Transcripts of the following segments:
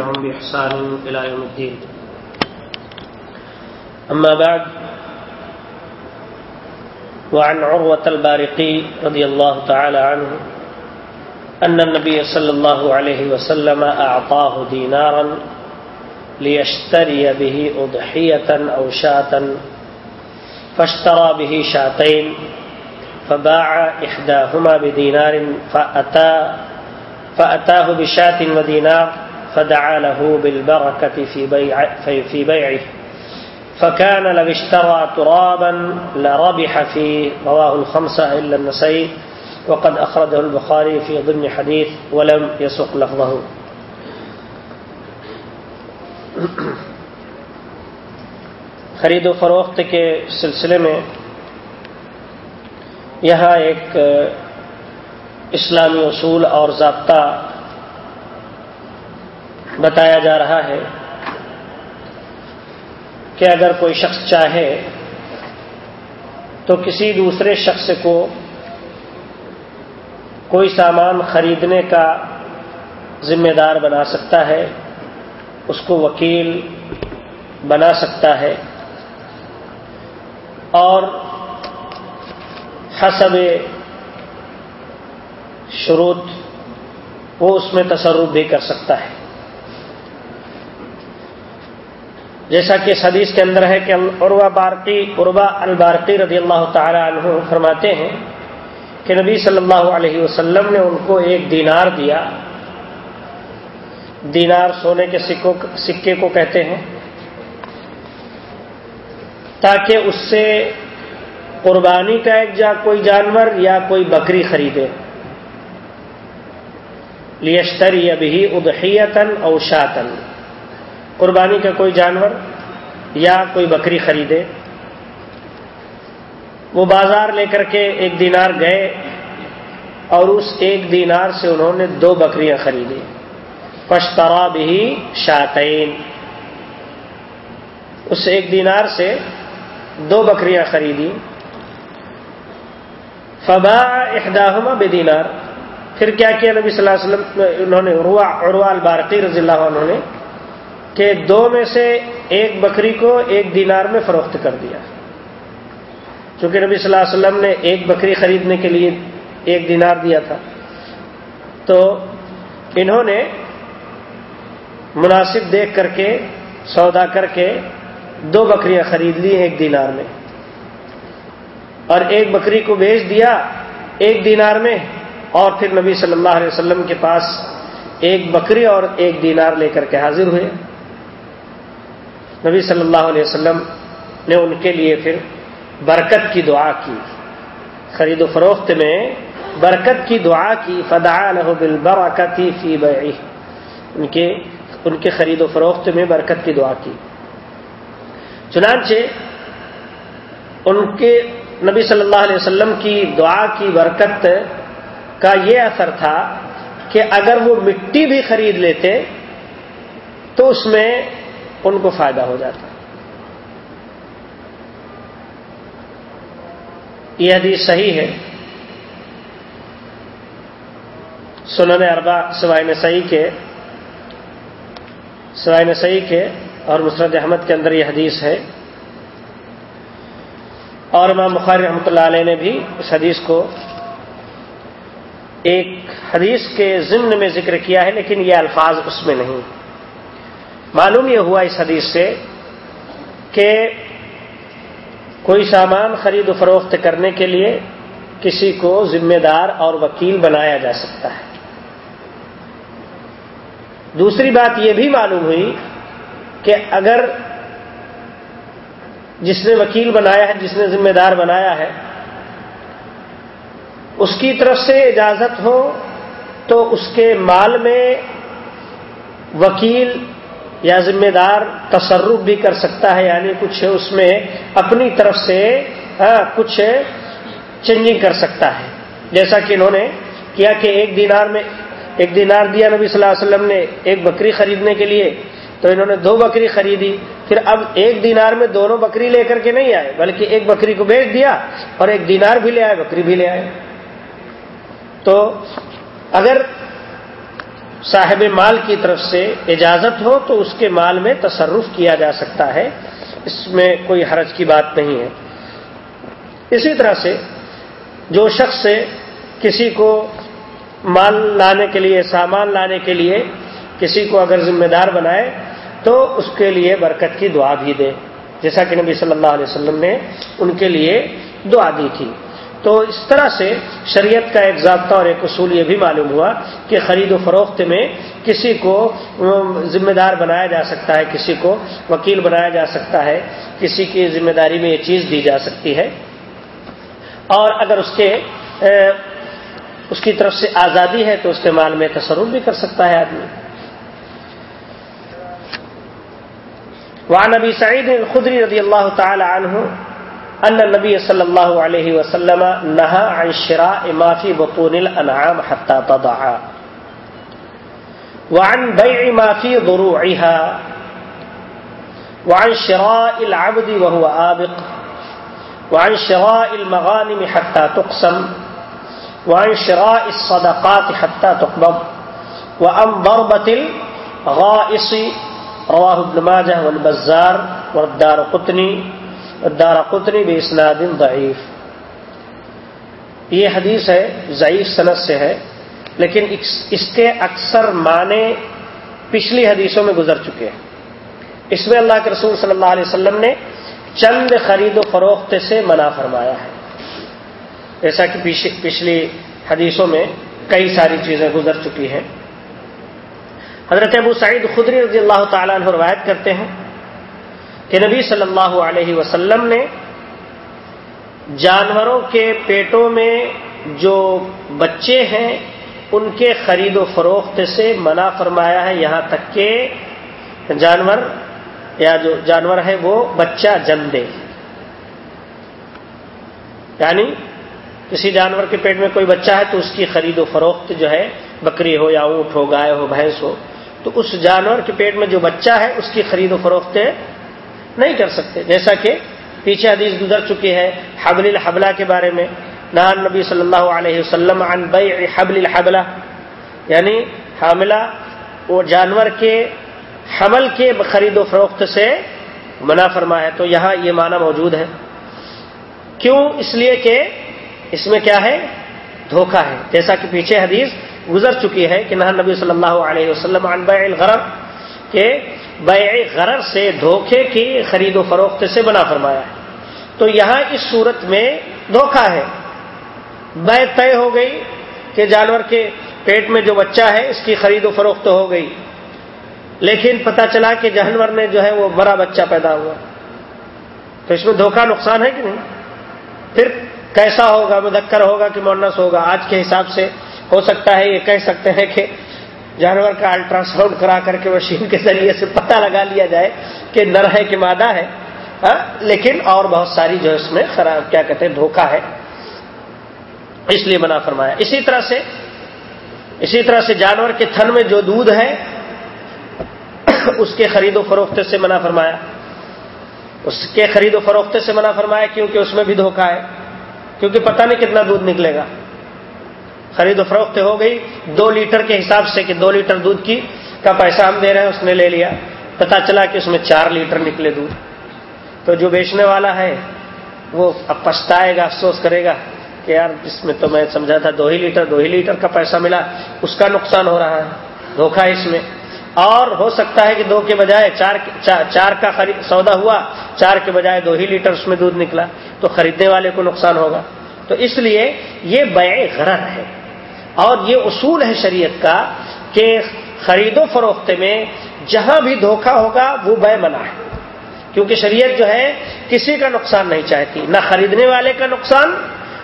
لهم بإحسان إلى يوم الدين. أما بعد، وعن عروة البارقي رضي الله تعالى عنه أن النبي صلى الله عليه وسلم أعطاه دينارا ليشتري به أضحية أو شاة، فاشترى به شاتين، فباع إحداهما بدينار، فأتى، فأتاه بشاة ودينار فدعا له بالبركة في, بيع في بيعه. فكان لو اشترى ترابا لربح فيه رواه الخمسة إلا النسي وقد أخرجه البخاري في ضمن حديث ولم يسق لفظه. خرید و فروخت کے سلسلے میں یہاں ایک اسلامی اصول اور ضابطہ بتایا جا رہا ہے کہ اگر کوئی شخص چاہے تو کسی دوسرے شخص کو کوئی سامان خریدنے کا ذمہ دار بنا سکتا ہے، اس کو وکیل بنا سکتا ہے۔ اور حسب شروط وہ اس میں تصرف بھی کر سکتا ہے۔ جیسا کہ اس حدیث کے اندر ہے کہ عروا بارقی عربا البارقی رضی اللہ تعالی عنہ فرماتے ہیں کہ نبی صلی اللہ علیہ وسلم نے ان کو ایک دینار دیا۔ دینار سونے کے سکوں سکے کو کہتے ہیں۔ تاکہ اس سے قربانی کا ایک جا، کوئی جانور یا کوئی بکری خریدے۔ لیشتری ابھی ادحیتن او شاطن قربانی کا کوئی جانور یا کوئی بکری خریدے۔ وہ بازار لے کر کے ایک دینار گئے اور اس ایک دینار سے انہوں نے دو بکریاں خریدی پشترا بھی شاطین اس ایک دینار سے دو بکریاں خریدی فبا احداہما بے دینار پھر کیا کیا نبی صلی اللہ علیہ وسلم، انہوں نے عروا البارقی رضی اللہ عنہ نے کہ دو میں سے ایک بکری کو ایک دینار میں فروخت کر دیا۔ چونکہ نبی صلی اللہ علیہ وسلم نے ایک بکری خریدنے کے لیے ایک دینار دیا تھا۔ تو انہوں نے مناسب دیکھ کر کے، سودا کر کے دو بکریاں خرید لی ایک دینار میں۔ اور ایک بکری کو بیچ دیا ایک دینار میں، اور پھر نبی صلی اللہ علیہ وسلم کے پاس ایک بکری اور ایک دینار لے کر کے حاضر ہوئے۔ نبی صلی اللہ علیہ وسلم نے ان کے لیے پھر برکت کی دعا کی۔ خرید و فروخت میں برکت کی دعا کی فدا الح بالبرکتی فی بئی ان کے ان کے خرید و فروخت میں برکت کی دعا کی۔ چنانچہ ان کے نبی صلی اللہ علیہ وسلم کی دعا کی برکت کا یہ اثر تھا کہ اگر وہ مٹی بھی خرید لیتے تو اس میں ان کو فائدہ ہو جاتا یہ حدیث صحیح ہے۔ سنن اربا سوائے نسائی کے، سوائے نسائی کے اور مسرد احمد کے اندر یہ حدیث ہے۔ اور امام بخاری رحمۃ اللہ علیہ نے بھی اس حدیث کو ایک حدیث کے ضمن میں ذکر کیا ہے، لیکن یہ الفاظ اس میں نہیں۔ معلوم یہ ہوا اس حدیث سے کہ کوئی سامان خرید و فروخت کرنے کے لیے کسی کو ذمہ دار اور وکیل بنایا جا سکتا ہے۔ دوسری بات یہ بھی معلوم ہوئی کہ اگر جس نے وکیل بنایا ہے، جس نے ذمہ دار بنایا ہے، اس کی طرف سے اجازت ہو تو اس کے مال میں وکیل یا ذمہ دار تصرف بھی کر سکتا ہے یعنی کچھ اس میں اپنی طرف سے کچھ چینجنگ کر سکتا ہے۔ جیسا کہ انہوں نے کیا کہ ایک دینار میں، ایک دینار دیا نبی صلی اللہ علیہ وسلم نے ایک بکری خریدنے کے لیے، تو انہوں نے دو بکری خریدی۔ پھر اب ایک دینار میں دونوں بکری لے کر کے نہیں آئے، بلکہ ایک بکری کو بیچ دیا اور ایک دینار بھی لے آئے، بکری بھی لے آئے۔ تو اگر صاحب مال کی طرف سے اجازت ہو تو اس کے مال میں تصرف کیا جا سکتا ہے، اس میں کوئی حرج کی بات نہیں ہے۔ اسی طرح سے جو شخص سے کسی کو مال لانے کے لیے، سامان لانے کے لیے کسی کو اگر ذمہ دار بنائے تو اس کے لیے برکت کی دعا بھی دے۔ جیسا کہ نبی صلی اللہ علیہ وسلم نے ان کے لیے دعا دی تھی۔ تو اس طرح سے شریعت کا ایک ضابطہ اور ایک اصول یہ بھی معلوم ہوا کہ خرید و فروخت میں کسی کو ذمہ دار بنایا جا سکتا ہے، کسی کو وکیل بنایا جا سکتا ہے، کسی کی ذمہ داری میں یہ چیز دی جا سکتی ہے۔ اور اگر اس کے اس کی طرف سے آزادی ہے تو اس کے مال میں تصرف بھی کر سکتا ہے آدمی۔ وعن ابي سعيد الخدري رضي الله تعالى عنه ان النبي صلى الله عليه وسلم نهى عن شراء ما في بطون الانعام حتى تضع. وعن بيع ما في ضروعها. وعن شراء العبد وهو آبق. وعن شراء المغانم حتى تقسم. وعن شراء الصدقات حتى تقبض. وعن ضربة الغائص رواہ ابن ماجہ والبزار والدار قطنی والدار قطنی بھی اسناد ضعیف۔ یہ حدیث ہے، ضعیف صنعت سے ہے، لیکن اس کے اکثر معنی پچھلی حدیثوں میں گزر چکے ہیں۔ اس میں اللہ کے رسول صلی اللہ علیہ وسلم نے چند خرید و فروخت سے منع فرمایا ہے۔ جیسا کہ پچھلی حدیثوں میں کئی ساری چیزیں گزر چکی ہیں۔ حضرت ابو سعید خدری رضی اللہ تعالیٰ عنہ روایت کرتے ہیں۔ کہ نبی صلی اللہ علیہ وسلم نے جانوروں کے پیٹوں میں جو بچے ہیں، ان کے خرید و فروخت سے منع فرمایا ہے۔ یہاں تک کہ جانور، یا جو جانور ہے، وہ بچہ جن دے۔ یعنی کسی جانور کے پیٹ میں کوئی بچہ ہے تو اس کی خرید و فروخت جو ہے، بکری ہو یا اونٹ ہو، گائے ہو، بھینس ہو، تو اس جانور کے پیٹ میں جو بچہ ہے، اس کی خرید و فروخت نہیں کر سکتے۔ جیسا کہ پیچھے حدیث گزر چکی ہے حبل الحبلہ کے بارے میں نان نبی صلی اللہ علیہ وسلم عن بیع حبل الحبلہ یعنی حاملہ وہ جانور کے حمل کے خرید و فروخت سے منع فرما ہے۔ تو یہاں یہ معنی موجود ہے۔ کیوں؟ اس لیے کہ اس میں کیا ہے؟ دھوکہ ہے۔ جیسا کہ پیچھے حدیث گزر چکی ہے کہ نہ نبی صلی اللہ علیہ وسلم عن بیع الغرر، کہ بیع غرر سے دھوکے کی خرید و فروخت سے بنا فرمایا ہے۔ تو یہاں اس صورت میں دھوکہ ہے۔ بے طے ہو گئی کہ جانور کے پیٹ میں جو بچہ ہے، اس کی خرید و فروخت ہو گئی۔ لیکن پتا چلا کہ جانور نے جو ہے وہ بڑا بچہ پیدا ہوا۔ تو اس میں دھوکہ نقصان ہے کہ نہیں؟ پھر کیسا ہوگا؟ مدکر ہوگا کہ مونس ہوگا؟ آج کے حساب سے ہو سکتا ہے، یہ کہہ سکتے ہیں کہ جانور کا الٹرا ساؤنڈ کرا کر کے مشین کے ذریعے سے پتہ لگا لیا جائے کہ نر ہے کہ مادہ ہے۔ ہاں، لیکن اور بہت ساری جو اس میں خراب کیا کہتے ہیں دھوکہ ہے۔ اس لیے بنا فرمایا۔ اسی طرح سے اسی طرح سے جانور کے تھن میں جو دودھ ہے، اس کے خرید و فروخت سے منع فرمایا۔ اس کے خرید و فروخت سے منع فرمایا کیونکہ اس میں بھی دھوکہ ہے۔ کیونکہ پتہ نہیں کتنا دودھ نکلے گا۔ خرید و فروخت ہو گئی، دو لیٹر کے حساب سے کہ دو لیٹر دودھ کی کا پیسہ ہم دے رہے ہیں، اس نے لے لیا۔ پتا چلا کہ اس میں چار لیٹر نکلے دودھ۔ تو جو بیچنے والا ہے، وہ اب پچھتائے گا، افسوس کرے گا کہ یار، اس میں تو میں سمجھا تھا دو ہی لیٹر، دو ہی لیٹر کا پیسہ ملا، اس کا نقصان ہو رہا ہے۔ دھوکھا اس میں۔ اور ہو سکتا ہے کہ دو کے بجائے چار چار کا سودا ہوا، چار کے بجائے دو ہی لیٹر اس میں دودھ نکلا، تو خریدنے والے کو نقصان ہوگا۔ تو اس لیے یہ بیع غرر ہے۔ اور یہ اصول ہے شریعت کا کہ خرید و فروخت میں جہاں بھی دھوکہ ہوگا وہ بے منع ہے۔ کیونکہ شریعت جو ہے کسی کا نقصان نہیں چاہتی، نہ خریدنے والے کا نقصان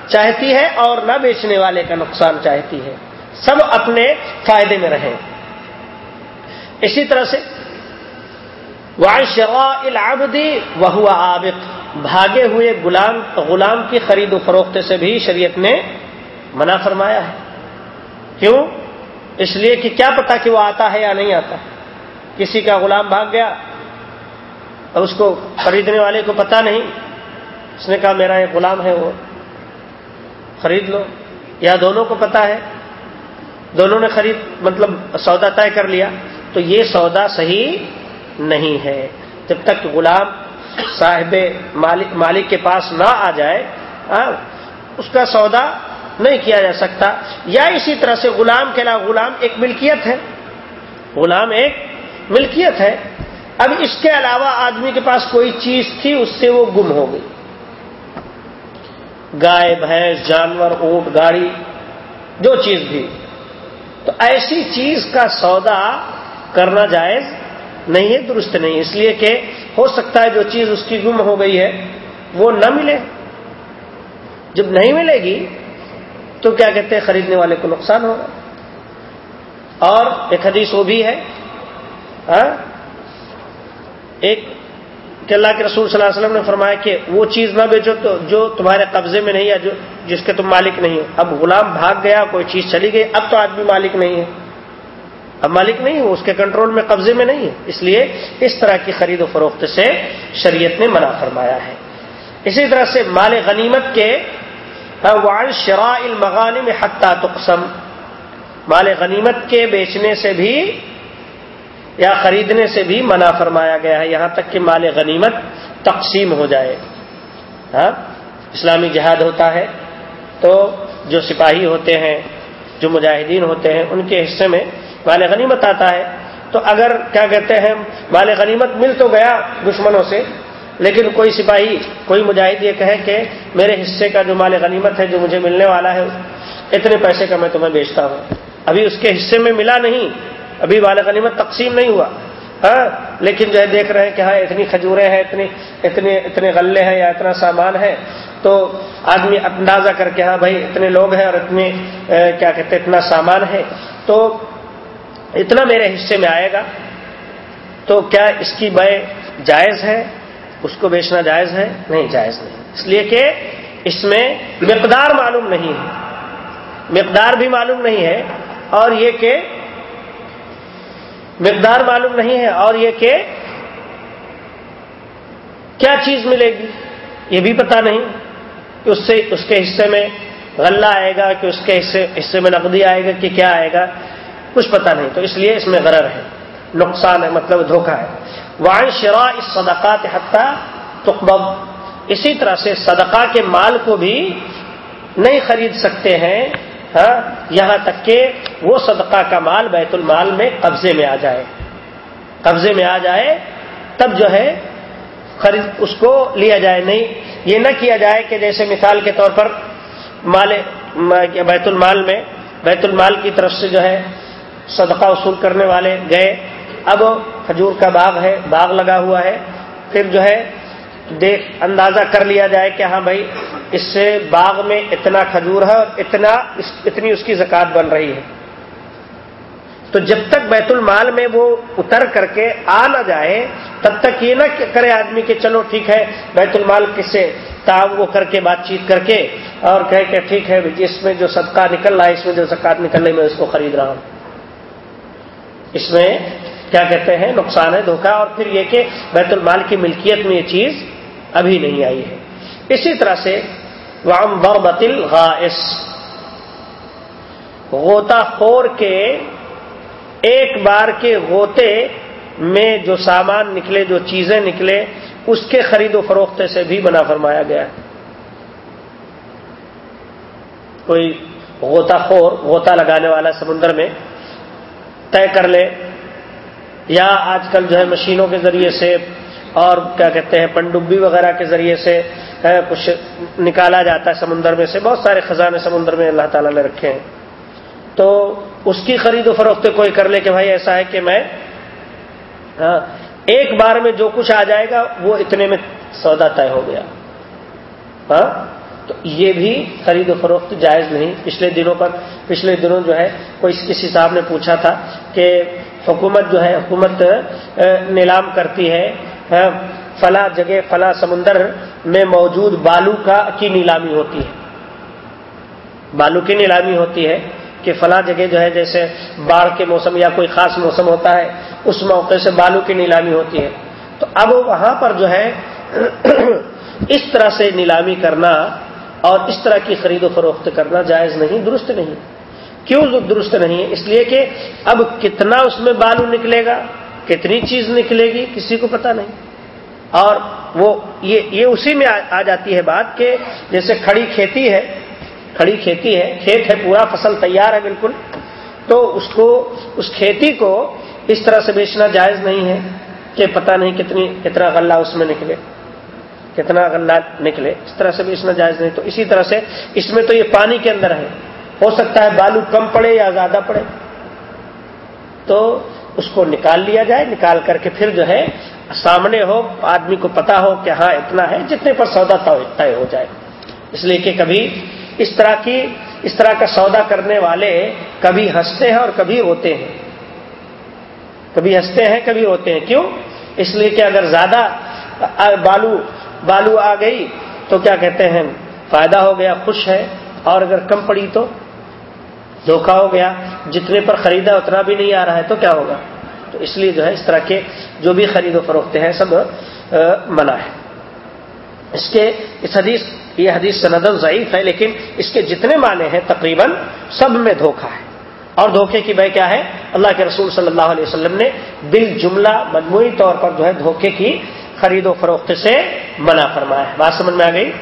چاہتی ہے اور نہ بیچنے والے کا نقصان چاہتی ہے۔ سب اپنے فائدے میں رہیں۔ اسی طرح سے العبدی وہ عابق۔ بھاگے ہوئے غلام غلام کی خرید و فروخت سے بھی شریعت نے منع فرمایا ہے۔ کیوں؟ اس لیے کہ کیا پتا کہ وہ آتا ہے یا نہیں آتا۔ کسی کا غلام بھاگ گیا اور اس کو خریدنے والے کو پتا نہیں۔ اس نے کہا، میرا ایک غلام ہے، وہ خرید لو۔ یا دونوں کو پتا ہے۔ دونوں نے خرید مطلب سودا طے کر لیا۔ تو یہ سودا صحیح نہیں ہے۔ جب تک غلام صاحب مالک مالک کے پاس نہ آ جائے ہاں، اس کا سودا نہیں کیا جا سکتا۔ یا اسی طرح سے غلام کے علاوہ غلام ایک ملکیت ہے۔ غلام ایک ملکیت ہے۔ اب اس کے علاوہ آدمی کے پاس کوئی چیز تھی، اس سے وہ گم ہو گئی۔ گائے، بھینس، جانور، اونٹ، گاڑی، جو چیز بھی۔ تو ایسی چیز کا سودا کرنا جائز نہیں ہے، درست نہیں۔ اس لیے کہ ہو سکتا ہے جو چیز اس کی گم ہو گئی ہے، وہ نہ ملے۔ جب نہیں ملے گی تو کیا کہتے ہیں خریدنے والے کو نقصان ہوگا؟ اور ایک حدیث وہ بھی ہے ہاں؟ ایک کہ اللہ کے رسول صلی اللہ علیہ وسلم نے فرمایا کہ وہ چیز نہ بیچو تو جو تمہارے قبضے میں نہیں یا جو جس کے تم مالک نہیں ہو۔ اب غلام بھاگ گیا، کوئی چیز چلی گئی، اب تو آدمی مالک نہیں ہے۔ اب مالک نہیں ہو اس کے کنٹرول میں قبضے میں نہیں ہے۔ اس لیے اس طرح کی خرید و فروخت سے شریعت نے منع فرمایا ہے۔ اسی طرح سے مال غنیمت کے شراء المغانی میں حتہ تقسم۔ مال غنیمت کے بیچنے سے بھی یا خریدنے سے بھی منع فرمایا گیا ہے۔ یہاں تک کہ مال غنیمت تقسیم ہو جائے۔ ہاں اسلامی جہاد ہوتا ہے تو جو سپاہی ہوتے ہیں، جو مجاہدین ہوتے ہیں، ان کے حصے میں مال غنیمت آتا ہے۔ تو اگر کیا کہتے ہیں، مال غنیمت مل تو گیا دشمنوں سے۔ لیکن کوئی سپاہی، کوئی مجاہد یہ کہے کہ میرے حصے کا جو مال غنیمت ہے، جو مجھے ملنے والا ہے، اتنے پیسے کا میں تمہیں بیچتا ہوں۔ ابھی اس کے حصے میں ملا نہیں۔ ابھی مال غنیمت تقسیم نہیں ہوا۔ ہاں؟ لیکن جو ہے دیکھ رہے ہیں کہ ہاں اتنی کھجورے ہیں، اتنی، اتنے اتنے غلے ہیں یا اتنا سامان ہے۔ تو آدمی اندازہ کر کے ہاں بھائی، اتنے لوگ ہیں اور اتنے کیا کہتے ہیں، اتنا سامان ہے۔ تو اتنا میرے حصے میں آئے گا۔ تو کیا اس کی بے جائز ہے اس کو بیچنا جائز ہے؟ نہیں، جائز نہیں۔ اس لیے کہ اس میں مقدار معلوم نہیں ہے۔ مقدار بھی معلوم نہیں ہے اور یہ کہ مقدار معلوم نہیں ہے اور یہ کہ کیا چیز ملے گی؟ یہ بھی پتا نہیں کہ اس سے، اس کے حصے میں غلہ آئے گا، کہ اس کے حصے حصے میں نقدی آئے گا کہ کیا آئے گا؟ کچھ پتا نہیں۔ تو اس لیے اس میں غرر ہے، نقصان ہے مطلب دھوکہ ہے۔ وائن شرا اس صدقات حتہ تقبب اسی طرح سے صدقہ کے مال کو بھی نہیں خرید سکتے ہیں ہاں یہاں تک کہ وہ صدقہ کا مال بیت المال میں قبضے میں آ جائے۔ قبضے میں آ جائے، تب جو ہے خرید، اس کو لیا جائے۔ نہیں، یہ نہ کیا جائے کہ جیسے مثال کے طور پر مال، بیت المال میں، بیت المال کی طرف سے جو ہے صدقہ وصول کرنے والے گئے۔ اب کھجور کا باغ ہے، باغ لگا ہوا ہے۔ پھر جو ہے، دیکھ، اندازہ کر لیا جائے کہ ہاں بھائی، اس سے باغ میں اتنا کھجور ہے اور اتنا اتنی اس کی زکات بن رہی ہے۔ تو جب تک بیت المال میں وہ اتر کر کے آ نہ جائے، تب تک یہ نہ کرے آدمی کہ چلو ٹھیک ہے، بیت المال کس سے وہ کر کے، بات چیت کر کے اور کہے کہ ٹھیک ہے اس میں جو صدقہ نکل رہا ہے، اس میں جو زکات نکل رہی میں اس کو خرید رہا ہوں۔ اس میں کیا کہتے ہیں، نقصان ہے دھوکہ اور پھر یہ کہ بیت المال کی ملکیت میں یہ چیز ابھی نہیں آئی ہے۔ اسی طرح سے وام بربتل غائس غوطہ خور کے ایک بار کے غوطے میں جو سامان نکلے، جو چیزیں نکلے، اس کے خرید و فروخت سے بھی بنا فرمایا گیا۔ ہے کوئی غوطہ خور، غوطہ لگانے والا سمندر میں طے کر لے۔ یا آج کل جو ہے مشینوں کے ذریعے سے اور کیا کہتے ہیں پنڈبی وغیرہ کے ذریعے سے کچھ نکالا جاتا ہے سمندر میں سے بہت سارے خزانے سمندر میں اللہ تعالیٰ نے رکھے ہیں۔ تو اس کی خرید و فروخت کوئی کر لے کہ بھائی ایسا ہے کہ میں ہاں، ایک بار میں جو کچھ آ جائے گا وہ اتنے میں سودا طے ہو گیا۔ ہاں تو یہ بھی خرید و فروخت جائز نہیں۔ پچھلے دنوں پر پچھلے دنوں جو ہے کوئی کسی صاحب نے پوچھا تھا کہ حکومت جو ہے، حکومت نیلام کرتی ہے فلاں جگہ، فلاں سمندر میں موجود بالو کا کی نیلامی ہوتی ہے؟ بالو کی نیلامی ہوتی ہے کہ فلاں جگہ جو ہے، جیسے باڑھ کے موسم یا کوئی خاص موسم ہوتا ہے، اس موقع سے بالو کی نیلامی ہوتی ہے۔ تو اب وہاں پر جو ہے، اس طرح سے نیلامی کرنا اور اس طرح کی خرید و فروخت کرنا جائز نہیں، درست نہیں۔ کیوں درست نہیں ہے؟ اس لیے کہ اب کتنا اس میں بالو نکلے گا، کتنی چیز نکلے گی، کسی کو پتا نہیں۔ اور وہ یہ یہ اسی میں آ جاتی ہے بات کہ جیسے کھڑی کھیتی ہے، کھڑی کھیتی ہے، کھیت ہے پورا، فصل تیار ہے بالکل، تو اس کو، اس کھیتی کو اس طرح سے بیچنا جائز نہیں ہے کہ پتہ نہیں کتنی، کتنا غلہ اس میں نکلے، کتنا غلہ نکلے، اس طرح سے بیچنا جائز نہیں۔ تو اسی طرح سے اس میں تو یہ پانی کے اندر ہے۔ ہو سکتا ہے بالو کم پڑے یا زیادہ پڑے۔ تو اس کو نکال لیا جائے، نکال کر کے پھر جو ہے سامنے ہو، آدمی کو پتا ہو کہ ہاں اتنا ہے، جتنے پر سودا طے ہو جائے۔ اس لیے کہ کبھی اس طرح کی، اس طرح کا سودا کرنے والے کبھی ہنستے ہیں اور کبھی روتے ہیں۔ کبھی ہنستے ہیں، کبھی روتے ہیں۔ کیوں؟ اس لیے کہ اگر زیادہ بالو بالو آ گئی تو کیا کہتے ہیں؟ فائدہ ہو گیا، خوش ہے۔ اور اگر کم پڑی تو؟ دھوکا ہو گیا، جتنے پر خریدا اتنا بھی نہیں آ رہا ہے، تو کیا ہوگا؟ تو اس لیے جو ہے، اس طرح کے جو بھی خرید و فروخت ہیں، سب منع ہے۔ اس کے، اس حدیث، یہ حدیث سندن ضعیف ہے، لیکن اس کے جتنے معنی ہیں، تقریباً سب میں دھوکا ہے۔ اور دھوکے کی بہ کیا ہے؟ اللہ کے رسول صلی اللہ علیہ وسلم نے بل جملہ مجموعی طور پر جو ہے، دھوکے کی خرید و فروخت سے منع فرمایا ہے۔ بات سمجھ میں آ گئی؟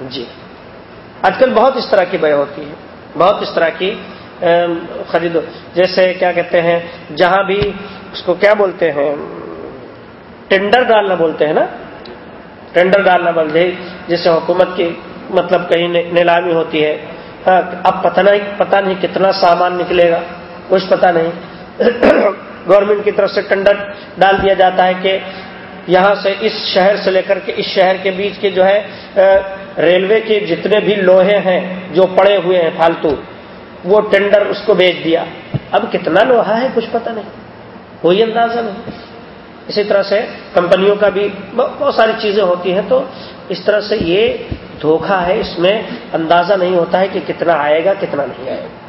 جی۔ آج کل بہت اس طرح کی بے ہوتی ہے بہت اس طرح کی خرید جیسے کیا کہتے ہیں، جہاں بھی اس کو کیا بولتے ہیں، ٹینڈر ڈالنا بولتے ہیں نا؟ ٹینڈر ڈالنا بولتے جی، جیسے حکومت کی مطلب کہیں نیلامی ہوتی ہے ہاں اب پتہ نہیں پتہ نہیں کتنا سامان نکلے گا، کچھ پتہ نہیں۔ گورنمنٹ کی طرف سے ٹینڈر ڈال دیا جاتا ہے کہ یہاں سے اس شہر سے لے کر کے اس شہر کے بیچ کے جو ہے ریلوے کے جتنے بھی لوہے ہیں جو پڑے ہوئے ہیں فالتو، وہ ٹینڈر اس کو بیچ دیا۔ اب کتنا لوہا ہے کچھ پتہ نہیں، کوئی اندازہ نہیں۔ اسی طرح سے کمپنیوں کا بھی بہت ساری چیزیں ہوتی ہیں، تو اس طرح سے یہ دھوکہ ہے، اس میں اندازہ نہیں ہوتا ہے کہ کتنا آئے گا، کتنا نہیں آئے گا۔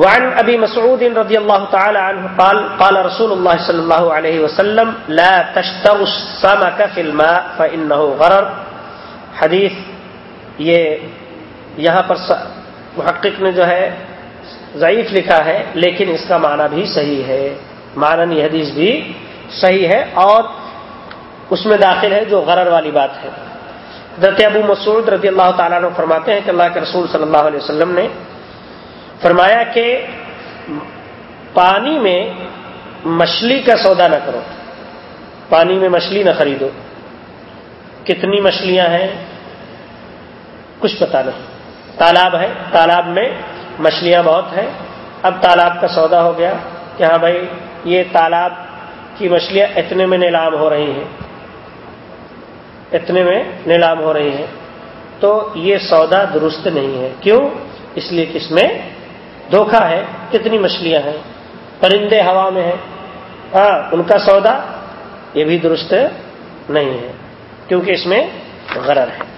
وعن ابي مسعود رضي الله تعالى عنه قال قال رسول الله صلى الله عليه وسلم، لا تشتروا السمك في الماء فانه غرر. حدیث یہ یہاں پر محقق نے جو ہے، ضعیف لکھا ہے، لیکن اس کا معنی بھی صحیح ہے۔ معنی یہ حدیث بھی صحیح ہے اور اس میں داخل ہے جو غرر والی بات ہے۔ حضرت ابو مسعود رضی اللہ تعالیٰ نے فرماتے ہیں کہ اللہ کے رسول صلی اللہ علیہ وسلم نے فرمایا کہ پانی میں مچھلی کا سودا نہ کرو۔ پانی میں مچھلی نہ خریدو۔ کتنی مچھلیاں ہیں؟ کچھ پتا نہیں۔ تالاب ہے۔ تالاب میں مچھلیاں بہت ہیں۔ اب تالاب کا سودا ہو گیا کہ ہاں بھائی، یہ تالاب کی مچھلیاں اتنے میں نیلام ہو رہی ہیں۔ اتنے میں نیلام ہو رہی ہیں۔ تو یہ سودا درست نہیں ہے۔ کیوں؟ اس لیے کہ اس میں دھوکھا ہے، کتنی مچھلیاں ہیں، پرندے ہوا میں ہیں۔ ہاں ان کا سودا یہ بھی درست نہیں ہے، کیونکہ اس میں غرر ہے۔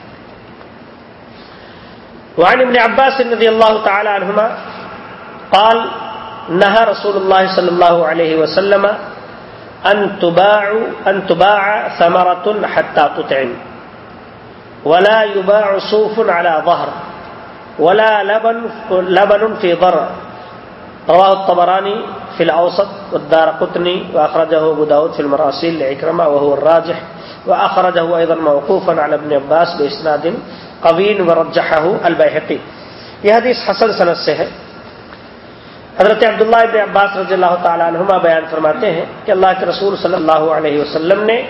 وعن ابن عباس رضی اللہ تعالی عنہما قال نهى رسول الله صلى الله عليه وسلم ان تباع ان تباع ثمرة حتى تطعم، ولا يباع صوف على ظهر۔ ولا لبن لبن في ضرع رواه الطبراني في الأوسط والدار قطني، وأخرجه أبو داود في المراسيل لعكرمة، وهو الراجح، وأخرجه أيضا موقوفا على ابن عباس بإسناد قوين ورجحه البيهقي. یہ حدیث حسن سند سے ہے۔ حضرت عبداللہ ابن عباس رضی اللہ تعالیٰ عنہما بیان فرماتے ہیں کہ اللہ کے رسول صلی اللہ علیہ وسلم نے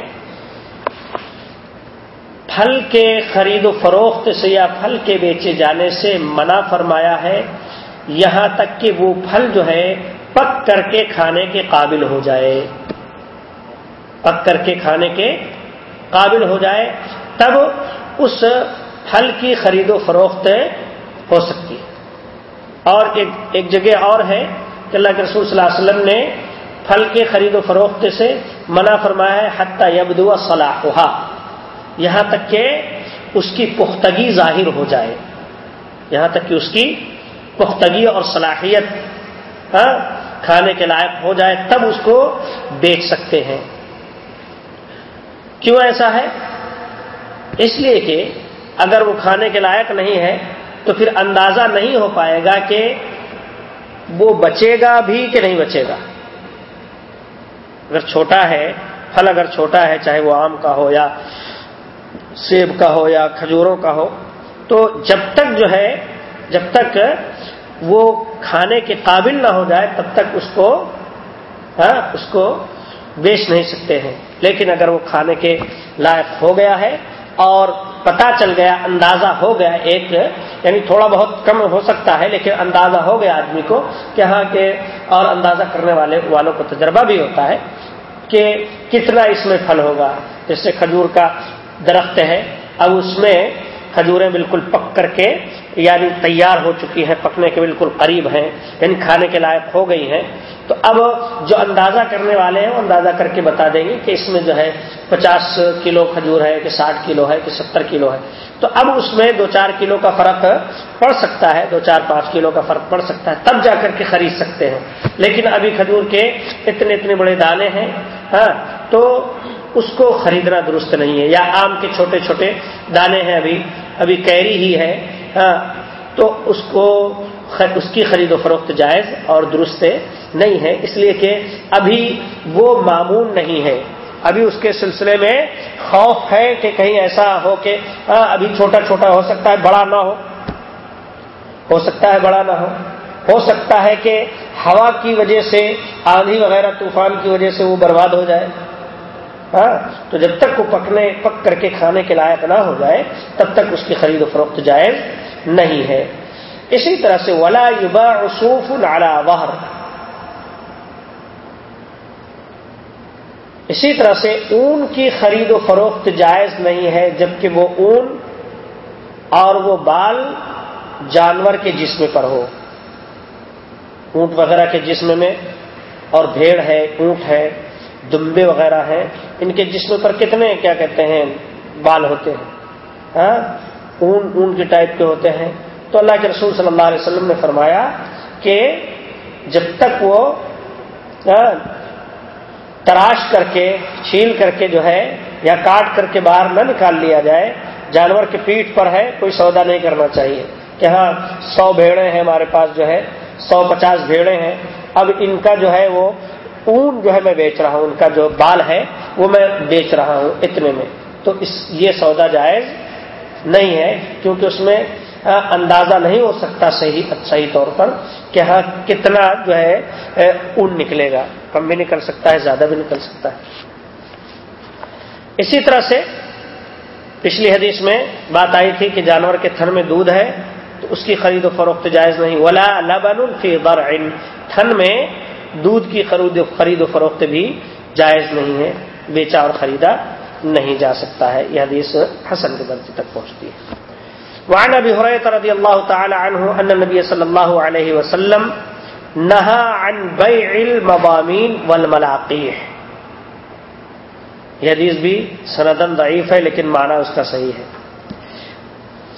پھل کے خرید و فروخت سے یا پھل کے بیچے جانے سے منع فرمایا ہے، یہاں تک کہ وہ پھل جو ہے پک کر کے کھانے کے قابل ہو جائے۔ پک کر کے کھانے کے قابل ہو جائے، تب اس پھل کی خرید و فروخت ہو سکتی ہے۔ اور ایک ایک جگہ اور ہے کہ اللہ کے رسول صلی اللہ علیہ وسلم نے پھل کے خرید و فروخت سے منع فرمایا ہے، حتیٰ یبدو صلاح یہاں تک کہ اس کی پختگی ظاہر ہو جائے۔ یہاں تک کہ اس کی پختگی اور صلاحیت ہاں، کھانے کے لائق ہو جائے تب اس کو بیچ سکتے ہیں۔ کیوں ایسا ہے؟ اس لیے کہ اگر وہ کھانے کے لائق نہیں ہے تو پھر اندازہ نہیں ہو پائے گا کہ وہ بچے گا بھی کہ نہیں بچے گا۔ اگر چھوٹا ہے، پھل اگر چھوٹا ہے، چاہے وہ آم کا ہو یا سیب کا ہو یا کھجوروں کا ہو، تو جب تک جو ہے، جب تک وہ کھانے کے قابل نہ ہو جائے، تب تک اس کو ہاں اس کو بیچ نہیں سکتے ہیں۔ لیکن اگر وہ کھانے کے لائق ہو گیا ہے اور پتا چل گیا، اندازہ ہو گیا ایک یعنی تھوڑا بہت کم ہو سکتا ہے، لیکن اندازہ ہو گیا آدمی کو کہ ہاں کہ اور اندازہ کرنے والے، والوں کو تجربہ بھی ہوتا ہے کہ کتنا اس میں پھل ہوگا۔ جیسے کھجور کا درخت ہے۔ اب اس میں کھجوریں بالکل پک کر کے یعنی تیار ہو چکی ہیں، پکنے کے بالکل قریب ہیں یعنی کھانے کے لائق ہو گئی ہیں۔ تو اب جو اندازہ کرنے والے ہیں، وہ اندازہ کر کے بتا دیں گے کہ اس میں جو ہے پچاس کلو کھجور ہے، کہ ساٹھ کلو ہے، کہ ستر کلو ہے۔ تو اب اس میں دو چار کلو کا فرق پڑ سکتا ہے، دو چار پانچ کلو کا فرق پڑ سکتا ہے، تب جا کر کے خرید سکتے ہیں۔ لیکن ابھی کھجور کے اتنے اتنے بڑے دانے ہیں ہاں تو اس کو خریدنا درست نہیں ہے یا آم کے چھوٹے چھوٹے دانے ہیں ابھی ابھی کیری ہی ہے ہاں تو اس کو اس کی خرید و فروخت جائز اور درست نہیں ہے۔ اس لیے کہ ابھی وہ معمول نہیں ہے۔ ابھی اس کے سلسلے میں خوف ہے کہ کہیں ایسا ہو کہ ہاں ابھی چھوٹا چھوٹا ہو سکتا ہے، بڑا نہ ہو۔ ہو سکتا ہے، بڑا نہ ہو۔ ہو سکتا ہے کہ ہوا کی وجہ سے، آندھی وغیرہ، طوفان کی وجہ سے وہ برباد ہو جائے۔ ہاں تو جب تک وہ پکنے، پک کر کے کھانے کے لائق نہ ہو جائے، تب تک اس کی خرید و فروخت جائز نہیں ہے۔ اسی طرح سے ولا یوبا رسوف نالا وہر اسی طرح سے اون کی خرید و فروخت جائز نہیں ہے، جبکہ وہ اون اور وہ بال جانور کے جسم پر ہو۔ اونٹ وغیرہ کے جسم میں اور بھیڑ ہے، اونٹ ہے۔ دمبے وغیرہ ہیں، ان کے جسم پر کتنے کیا کہتے ہیں، بال ہوتے ہیں ہاں؟ اون اون کے ٹائپ کے ہوتے ہیں۔ تو اللہ کے رسول صلی اللہ علیہ وسلم نے فرمایا کہ جب تک وہ ہاں، تراش کر کے، چھیل کر کے جو ہے، یا کاٹ کر کے باہر نہ نکال لیا جائے، جانور کے پیٹ پر ہے، کوئی سودا نہیں کرنا چاہیے کہ ہاں سو بھیڑے ہیں ہمارے پاس جو ہے، سو پچاس بھیڑے ہیں۔ اب ان کا جو ہے وہ اون جو ہے میں بیچ رہا ہوں، ان کا جو بال ہے، وہ میں بیچ رہا ہوں اتنے میں۔ تو اس، یہ سودا جائز نہیں ہے، کیونکہ اس میں اندازہ نہیں ہو سکتا صحیح صحیح طور پر کہ ہاں کتنا جو ہے اون نکلے گا۔ کم بھی نکل سکتا ہے، زیادہ بھی نکل سکتا ہے۔ اسی طرح سے پچھلی حدیث میں بات آئی تھی کہ جانور کے تھن میں دودھ ہے، تو اس کی خرید و فروخت جائز نہیں۔ ولا لبن فی ضرع۔ تھن میں دودھ کی خرید و فروخت بھی جائز نہیں ہے، بیچا اور خریدا نہیں جا سکتا ہے۔ یہ حدیث حسن کے درجے تک پہنچتی ہے۔ وعن ابي هريره رضي الله تعالى عنه ان النبي صلى الله عليه وسلم نهى عن بيع المضامين والملاقيح یہ حدیث بھی سندن ضعیف ہے، لیکن معنی اس کا صحیح ہے۔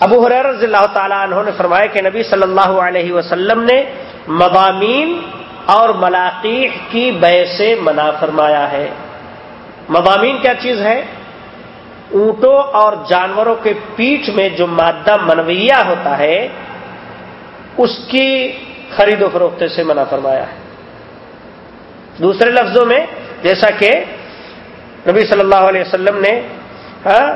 ابو حریر رضی اللہ تعالیٰ عنہ نے فرمایا کہ نبی صلی اللہ علیہ وسلم نے مضامین اور ملاقیح کی بے سے منع فرمایا ہے۔ مضامین کیا چیز ہے؟ اونٹوں اور جانوروں کے پیٹھ میں جو مادہ منویہ ہوتا ہے، اس کی خرید و فروخت سے منع فرمایا ہے۔ دوسرے لفظوں میں، جیسا کہ نبی صلی اللہ علیہ وسلم نے ہاں،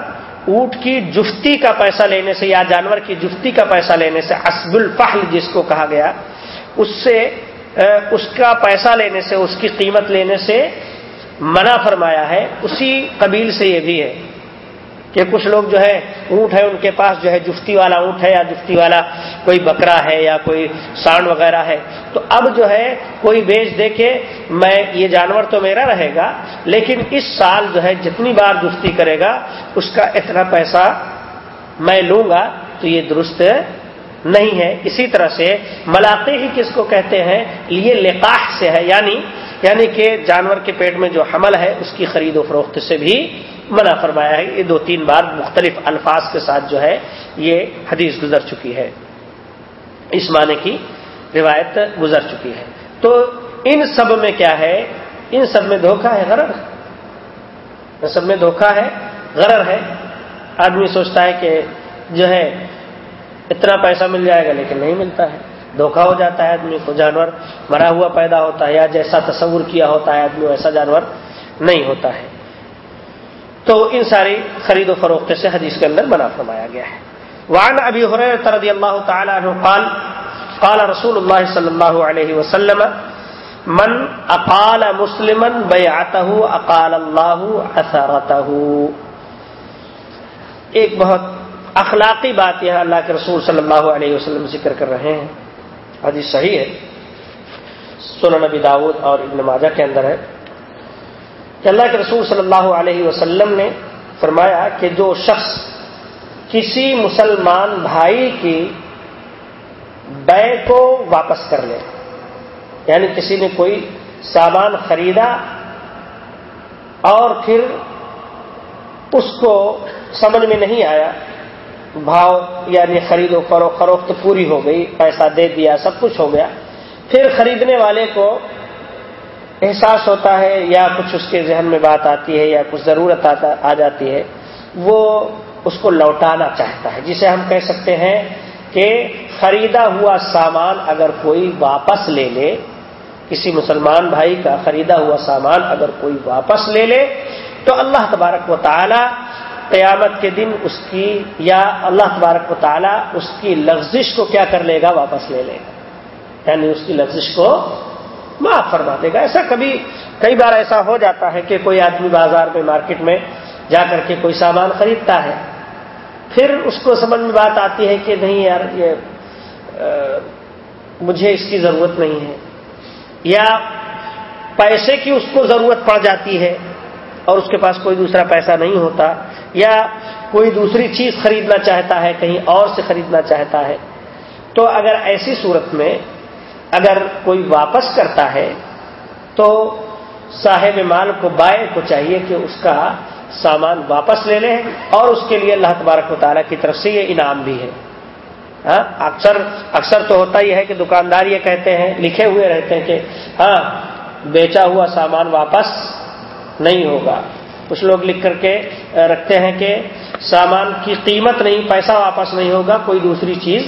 اونٹ کی جفتی کا پیسہ لینے سے یا جانور کی جفتی کا پیسہ لینے سے، اسب الفحل جس کو کہا گیا، اس سے اس کا پیسہ لینے سے، اس کی قیمت لینے سے منع فرمایا ہے۔ اسی قبیل سے یہ بھی ہے کہ کچھ لوگ جو ہے، اونٹ ہے ان کے پاس جو ہے جفتی والا اونٹ ہے یا جفتی والا کوئی بکرا ہے یا کوئی سانڈ وغیرہ ہے۔ تو اب جو ہے، کوئی بیچ دے کے میں، یہ جانور تو میرا رہے گا، لیکن اس سال جو ہے، جتنی بار جفتی کرے گا، اس کا اتنا پیسہ میں لوں گا تو یہ درست نہیں ہے. اسی طرح سے ملاقے ہی کس کو کہتے ہیں؟ یہ لقاح سے ہے. یعنی یعنی کہ جانور کے پیٹ میں جو حمل ہے، اس کی خرید و فروخت سے بھی منع فرمایا ہے. یہ دو تین بار مختلف الفاظ کے ساتھ جو ہے، یہ حدیث گزر چکی ہے. اس معنی کی روایت گزر چکی ہے. تو ان سب میں کیا ہے؟ ان سب میں دھوکہ ہے، غرر. ان سب میں دھوکہ ہے، غرر ہے. آدمی سوچتا ہے کہ جو ہے اتنا پیسہ مل جائے گا لیکن نہیں ملتا ہے۔ دھوکہ ہو جاتا ہے آدمی کو، جانور مرا ہوا پیدا ہوتا ہے یا جیسا تصور کیا ہوتا ہے آدمی، ویسا جانور نہیں ہوتا ہے۔ تو ان ساری خرید و فروخت سے حدیث کے اندر بنا فرمایا گیا ہے۔ وعن ابی حریر رضی اللہ تعالی عنہ قال قال رسول اللہ صلی اللہ علیہ وسلم، من اقال مسلمن بیعتہ اقال اللہ اثرتہ ایک بہت اخلاقی بات یہ اللہ کے رسول صلی اللہ علیہ وسلم ذکر کر رہے ہیں۔ حدیث صحیح ہے۔ سنن نبی داود اور ابن ماجہ کے اندر ہے۔ کہ اللہ کے رسول صلی اللہ علیہ وسلم نے فرمایا کہ جو شخص کسی مسلمان بھائی کی بے کو واپس کر لے یعنی کسی نے کوئی سامان خریدا اور پھر اس کو سمجھ میں نہیں آیا بھاؤ یعنی خرید و فروخت فروخت پوری ہو گئی، پیسہ دے دیا، سب کچھ ہو گیا۔ پھر خریدنے والے کو احساس ہوتا ہے، یا کچھ اس کے ذہن میں بات آتی ہے، یا کچھ ضرورت آ جاتی ہے۔ وہ اس کو لوٹانا چاہتا ہے، جسے ہم کہہ سکتے ہیں کہ خریدا ہوا سامان اگر کوئی واپس لے لے، کسی مسلمان بھائی کا خریدا ہوا سامان اگر کوئی واپس لے لے، تو اللہ تبارک و تعالی قیامت کے دن اس کی یا اللہ تبارک و تعالی اس کی لفزش کو کیا کر لے گا؟ واپس لے لے گا۔ یعنی اس کی لفزش کو معاف فرما دے گا۔ ایسا کبھی کئی بار ایسا ہو جاتا ہے کہ کوئی آدمی بازار میں مارکیٹ میں جا کر کے کوئی سامان خریدتا ہے۔ پھر اس کو سمجھ میں بات آتی ہے کہ نہیں یار، یہ مجھے اس کی ضرورت نہیں ہے۔ یا پیسے کی اس کو ضرورت پڑ جاتی ہے۔ اور اس کے پاس کوئی دوسرا پیسہ نہیں ہوتا یا کوئی دوسری چیز خریدنا چاہتا ہے، کہیں اور سے خریدنا چاہتا ہے۔ تو اگر ایسی صورت میں اگر کوئی واپس کرتا ہے، تو صاحب مال کو بائے کو چاہیے کہ اس کا سامان واپس لے لیں اور اس کے لیے اللہ تبارک و تعالیٰ کی طرف سے یہ انعام بھی ہے۔ ہاں اکثر اکثر تو ہوتا ہی ہے کہ دکاندار یہ کہتے ہیں، لکھے ہوئے رہتے ہیں کہ ہاں بیچا ہوا سامان واپس نہیں ہوگا۔ کچھ لوگ لکھ کر کے رکھتے ہیں کہ سامان کی قیمت نہیں، پیسہ واپس نہیں ہوگا، کوئی دوسری چیز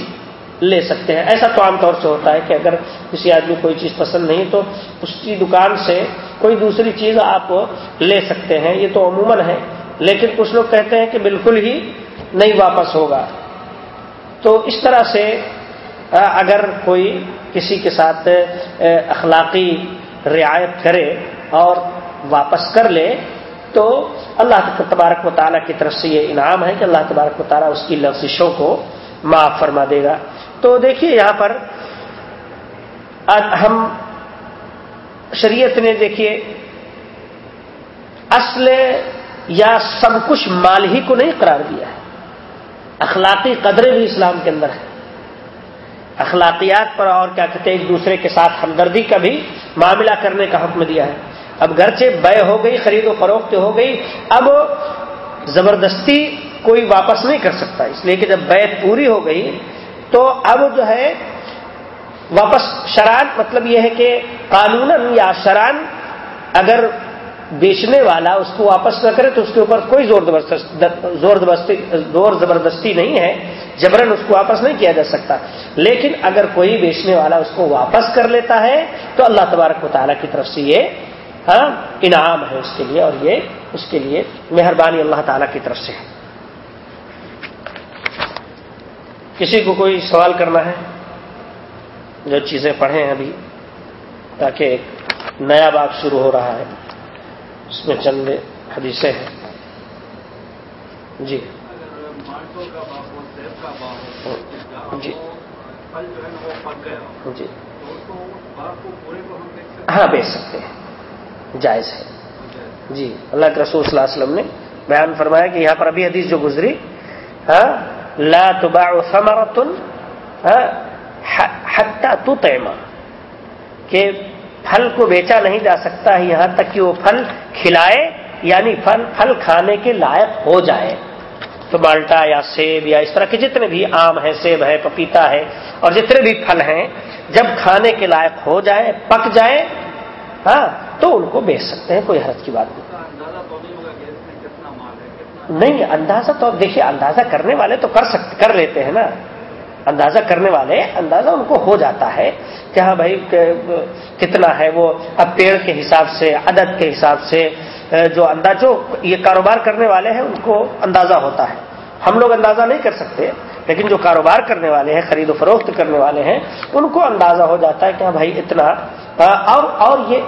لے سکتے ہیں۔ ایسا تو عام طور سے ہوتا ہے کہ اگر کسی آدمی کوئی چیز پسند نہیں، تو اس کی دکان سے کوئی دوسری چیز آپ لے سکتے ہیں۔ یہ تو عموماً ہے، لیکن کچھ لوگ کہتے ہیں کہ بالکل ہی نہیں واپس ہوگا۔ تو اس طرح سے اگر کوئی کسی کے ساتھ اخلاقی رعایت کرے اور واپس کر لے، تو اللہ تبارک و تعالیٰ کی طرف سے یہ انعام ہے کہ اللہ تبارک و تعالیٰ اس کی لفظشوں کو معاف فرما دے گا۔ تو دیکھیے یہاں پر ہم شریعت نے دیکھیے، اصل یا سب کچھ مال ہی کو نہیں قرار دیا ہے۔ اخلاقی قدرے بھی اسلام کے اندر ہے اخلاقیات پر اور کیا کہتے ہیں، ایک دوسرے کے ساتھ ہمدردی کا بھی معاملہ کرنے کا حکم دیا ہے۔ اب گرچہ بے ہو گئی، خرید و فروخت ہو گئی، اب زبردستی کوئی واپس نہیں کر سکتا۔ اس لیے کہ جب بیت پوری ہو گئی، تو اب جو ہے، واپس شران مطلب یہ ہے کہ قانون یا شران اگر بیچنے والا اس کو واپس نہ کرے، تو اس کے اوپر کوئی زور زبردستی زور زبردستی نہیں ہے۔ جبرن اس کو واپس نہیں کیا جا سکتا۔ لیکن اگر کوئی بیچنے والا اس کو واپس کر لیتا ہے، تو اللہ تبارک و تعالیٰ کی طرف سے یہ ہاں انعام ہے اس کے لیے اور یہ اس کے لیے مہربانی اللہ تعالیٰ کی طرف سے ہے۔ کسی کو کوئی سوال کرنا ہے؟ جو چیزیں پڑھیں ابھی، تاکہ ایک نیا باغ شروع ہو رہا ہے۔ اس میں چند حدیثیں ہیں۔ جی۔ جی۔ جی ہاں بیچ سکتے ہیں جائز ہے۔ جی اللہ کے رسول صلی اللہ علیہ وسلم نے بیان فرمایا کہ یہاں پر ابھی حدیث جو گزری ہاں لا تباع ثمرتن ہاں، حتى تطعم، کہ پھل کو بیچا نہیں جا سکتا ہے یہاں تک کہ وہ پھل کھلائے یعنی پھل پھل کھانے کے لائق ہو جائے۔ تو مالٹا یا سیب یا اس طرح کے جتنے بھی آم ہے سیب ہے، پپیتا ہے، اور جتنے بھی پھل ہیں، جب کھانے کے لائق ہو جائے، پک جائے ہاں تو ان کو بیچ سکتے ہیں، کوئی حرض کی بات نہیں۔ نہیں، اندازہ تو دیکھیے، اندازہ کرنے والے تو کر سکتے، کر لیتے ہیں نا۔ اندازہ کرنے والے، اندازہ ان کو ہو جاتا ہے کہ ہاں بھائی کتنا ہے وہ۔ اب پیڑ کے حساب سے، عدد کے حساب سے، جو انداز، جو یہ کاروبار کرنے والے ہیں، ان کو اندازہ ہوتا ہے۔ ہم لوگ اندازہ نہیں کر سکتے، لیکن جو کاروبار کرنے والے ہیں، خرید و فروخت کرنے والے ہیں، ان کو اندازہ ہو جاتا ہے کہ ہاں بھائی اتنا اور اور یہ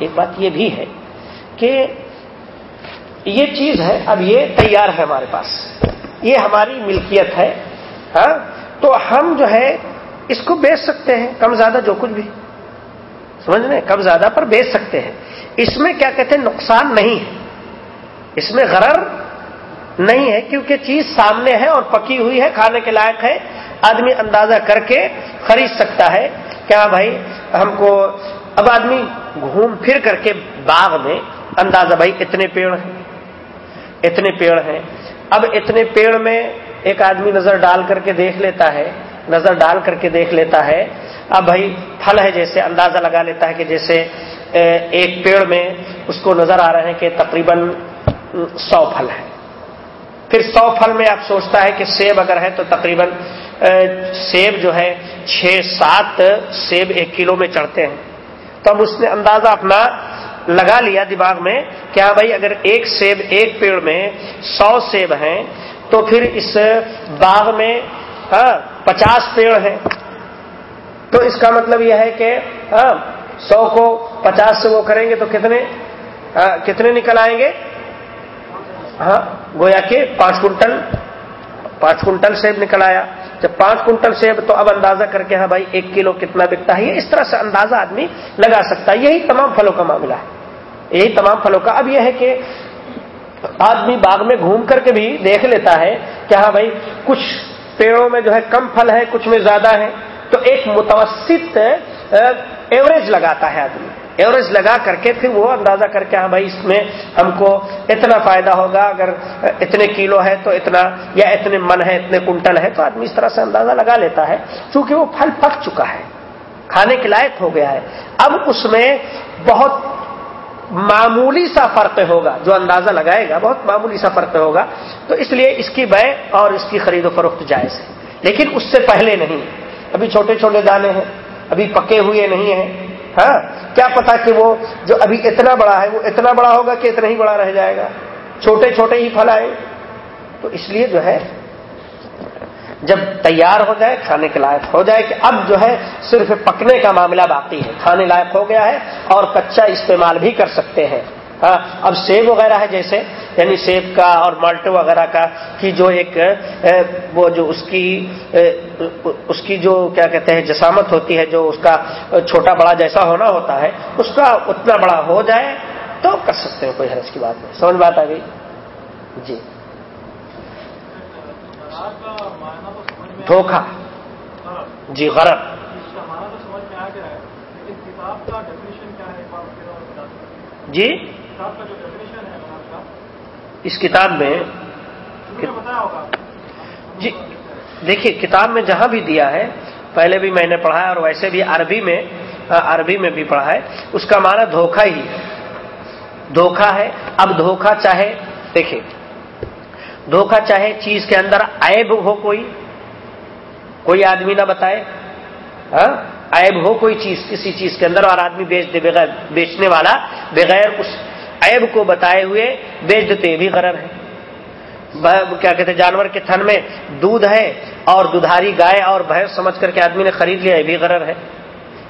ایک بات یہ بھی ہے کہ یہ چیز ہے، اب یہ تیار ہے ہمارے پاس، یہ ہماری ملکیت ہے ہاں تو ہم جو ہے اس کو بیچ سکتے ہیں، کم زیادہ جو کچھ بھی، سمجھ لیں کم زیادہ پر بیچ سکتے ہیں۔ اس میں کیا کہتے ہیں؟ نقصان نہیں ہے۔ اس میں غرر نہیں ہے، کیونکہ چیز سامنے ہے اور پکی ہوئی ہے، کھانے کے لائق ہے۔ آدمی اندازہ کر کے خرید سکتا ہے۔ کیا بھائی، ہم کو اب آدمی گھوم پھر کر کے باغ میں اندازہ، بھائی، اتنے پیڑ ہیں۔ اتنے پیڑ ہیں۔ اب اتنے پیڑ میں ایک آدمی نظر ڈال کر کے دیکھ لیتا ہے، نظر ڈال کر کے دیکھ لیتا ہے۔ اب بھائی، پھل ہے جیسے، اندازہ لگا لیتا ہے کہ جیسے ایک پیڑ میں اس کو نظر آ رہے ہیں کہ تقریباً سو پھل ہے پھر سو پھل میں آپ سوچتا ہے کہ سیب اگر ہے تو تقریباً سیب جو ہے، چھ، سات سیب ایک کلو میں چڑھتے ہیں۔ تو اب اس نے اندازہ اپنا لگا لیا دماغ میں کہ ہاں بھائی، اگر ایک سیب ایک پیڑ میں سو سیب ہیں، تو پھر اس باغ میں پچاس پیڑ ہیں۔ تو اس کا مطلب یہ ہے کہ سو کو پچاس سے وہ کریں گے تو کتنے کتنے نکل آئیں گے؟ ہاں گویا کہ پانچ کنٹل پانچ کنٹل سیب نکل آیا۔ جب پانچ کنٹل سیب تو اب اندازہ کر کے ہاں بھائی، ایک کلو کتنا بکتا ہے؟ اس طرح سے اندازہ آدمی لگا سکتا ہے۔ یہی تمام پھلوں کا معاملہ ہے۔ یہی تمام پھلوں کا۔ اب یہ ہے کہ آدمی باغ میں گھوم کر کے بھی دیکھ لیتا ہے کہ ہاں بھائی، کچھ پیڑوں میں جو ہے کم پھل ہے، کچھ میں زیادہ ہے۔ تو ایک متوسط ایوریج لگاتا ہے آدمی۔ ایوریج لگا کر کے پھر وہ اندازہ کر کے ہاں بھائی اس میں ہم کو اتنا فائدہ ہوگا، اگر اتنے کلو ہے تو اتنا، یا اتنے من ہے، اتنے کنٹل ہے، تو آدمی اس طرح سے اندازہ لگا لیتا ہے، چونکہ وہ پھل پک چکا ہے، کھانے کے لائق ہو گیا ہے۔ اب اس میں بہت معمولی سا فرق ہوگا، جو اندازہ لگائے گا، بہت معمولی سا فرق ہوگا۔ تو اس لیے اس کی بے اور اس کی خرید و فروخت جائز ہے۔ لیکن اس سے پہلے نہیں۔ ابھی چھوٹے چھوٹے دانے ہیں، ابھی پکے ہوئے نہیں ہیں۔ ہاں کیا پتا کہ وہ جو ابھی اتنا بڑا ہے، وہ اتنا بڑا ہوگا کہ اتنا ہی بڑا رہ جائے گا۔ چھوٹے چھوٹے ہی پھل آئے۔ تو اس لیے جو ہے، جب تیار ہو جائے، کھانے کے لائق ہو جائے کہ اب جو ہے، صرف پکنے کا معاملہ باقی ہے۔ کھانے لائق ہو گیا ہے اور کچا استعمال بھی کر سکتے ہیں۔ ہاں، اب سیب وغیرہ ہے جیسے یعنی سیب کا اور مالٹو وغیرہ کا، کی جو ایک وہ جو اس کی اس کی جو کیا کہتے ہیں، جسامت ہوتی ہے، جو اس کا چھوٹا بڑا جیسا ہونا ہوتا ہے، اس کا اتنا بڑا ہو جائے تو کر سکتے ہیں، کوئی حرض کی بات نہیں۔ سمجھ بات آ گئی؟ جی۔ دھوکھا جی غرب جی؟ اس کتاب میں جی دیکھیے کتاب میں جہاں بھی دیا ہے پہلے بھی میں نے پڑھا ہے اور ویسے بھی عربی میں عربی میں بھی پڑھا ہے۔ اس کا معنی دھوکھا ہی ہے۔ دھوکھا ہے اب دھوکھا چاہے دیکھیں دھوکھا چاہے چیز کے اندر عیب ہو کوئی کوئی آدمی نہ بتائے ہاں عیب ہو کوئی چیز کسی چیز کے اندر اور آدمی بیچ دے بغیر بیچنے والا بغیر اس عیب کو بتائے ہوئے بیچ دیتے بھی غرر ہے کیا کہتے ہیں؟ جانور کے تھن میں دودھ ہے اور دودھاری گائے اور بھینس سمجھ کر کے آدمی نے خرید لیا، یہ بھی غرر ہے۔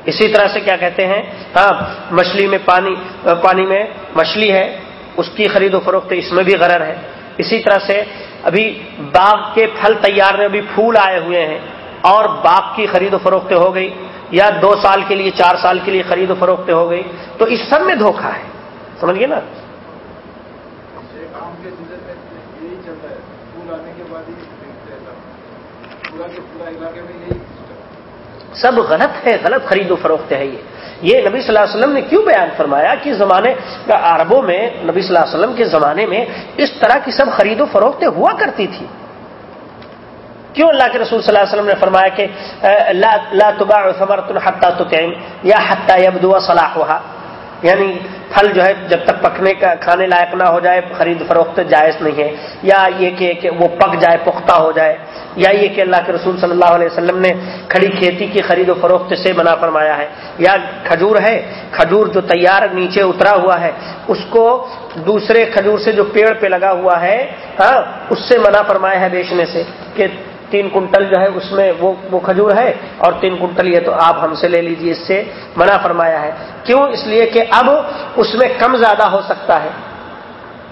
اسی طرح سے کیا کہتے ہیں؟ ہاں مچھلی میں پانی پانی میں مچھلی ہے، اس کی خرید و فروخت اس میں بھی غرر ہے۔ اسی طرح سے ابھی باغ کے پھل تیار میں ابھی پھول آئے ہوئے ہیں اور باغ کی خرید و فروخت ہو گئی، یا دو سال کے لیے، چار سال کے لیے خرید و فروخت ہو گئی۔ تو اس سب میں دھوکھا ہے۔ سمجھ گئے نا؟ سب۔ غلط ہے غلط خرید و فروخت ہے یہ۔ یہ نبی صلی اللہ علیہ وسلم نے کیوں بیان فرمایا کہ زمانے عربوں میں نبی صلی اللہ علیہ وسلم کے زمانے میں اس طرح کی سب خرید و فروختیں ہوا کرتی تھی؟ کیوں اللہ کے رسول صلی اللہ علیہ وسلم نے فرمایا کہ لا تباع ثمرت حتى تطعم یا حتى يبدو صلاحها؟ یعنی پھل جو ہے جب تک پکنے کا کھانے لائق نہ ہو جائے، خرید فروخت جائز نہیں ہے، یا یہ کہ کہ وہ پک جائے، پختہ ہو جائے، یا یہ کہ اللہ کے رسول صلی اللہ علیہ وسلم نے کھڑی کھیتی کی خرید و فروخت سے منع فرمایا ہے۔ یا کھجور ہے، کھجور جو تیار نیچے اترا ہوا ہے، اس کو دوسرے کھجور سے جو پیڑ پہ لگا ہوا ہے ہاں اس سے منع فرمایا ہے بیچنے سے کہ تین کنٹل جو ہے اس میں وہ وہ کھجور ہے اور تین کنٹل یہ تو آپ ہم سے لے لیجیے اس سے منع فرمایا ہے۔ کیوں؟ اس لیے کہ اب اس میں کم زیادہ ہو سکتا ہے۔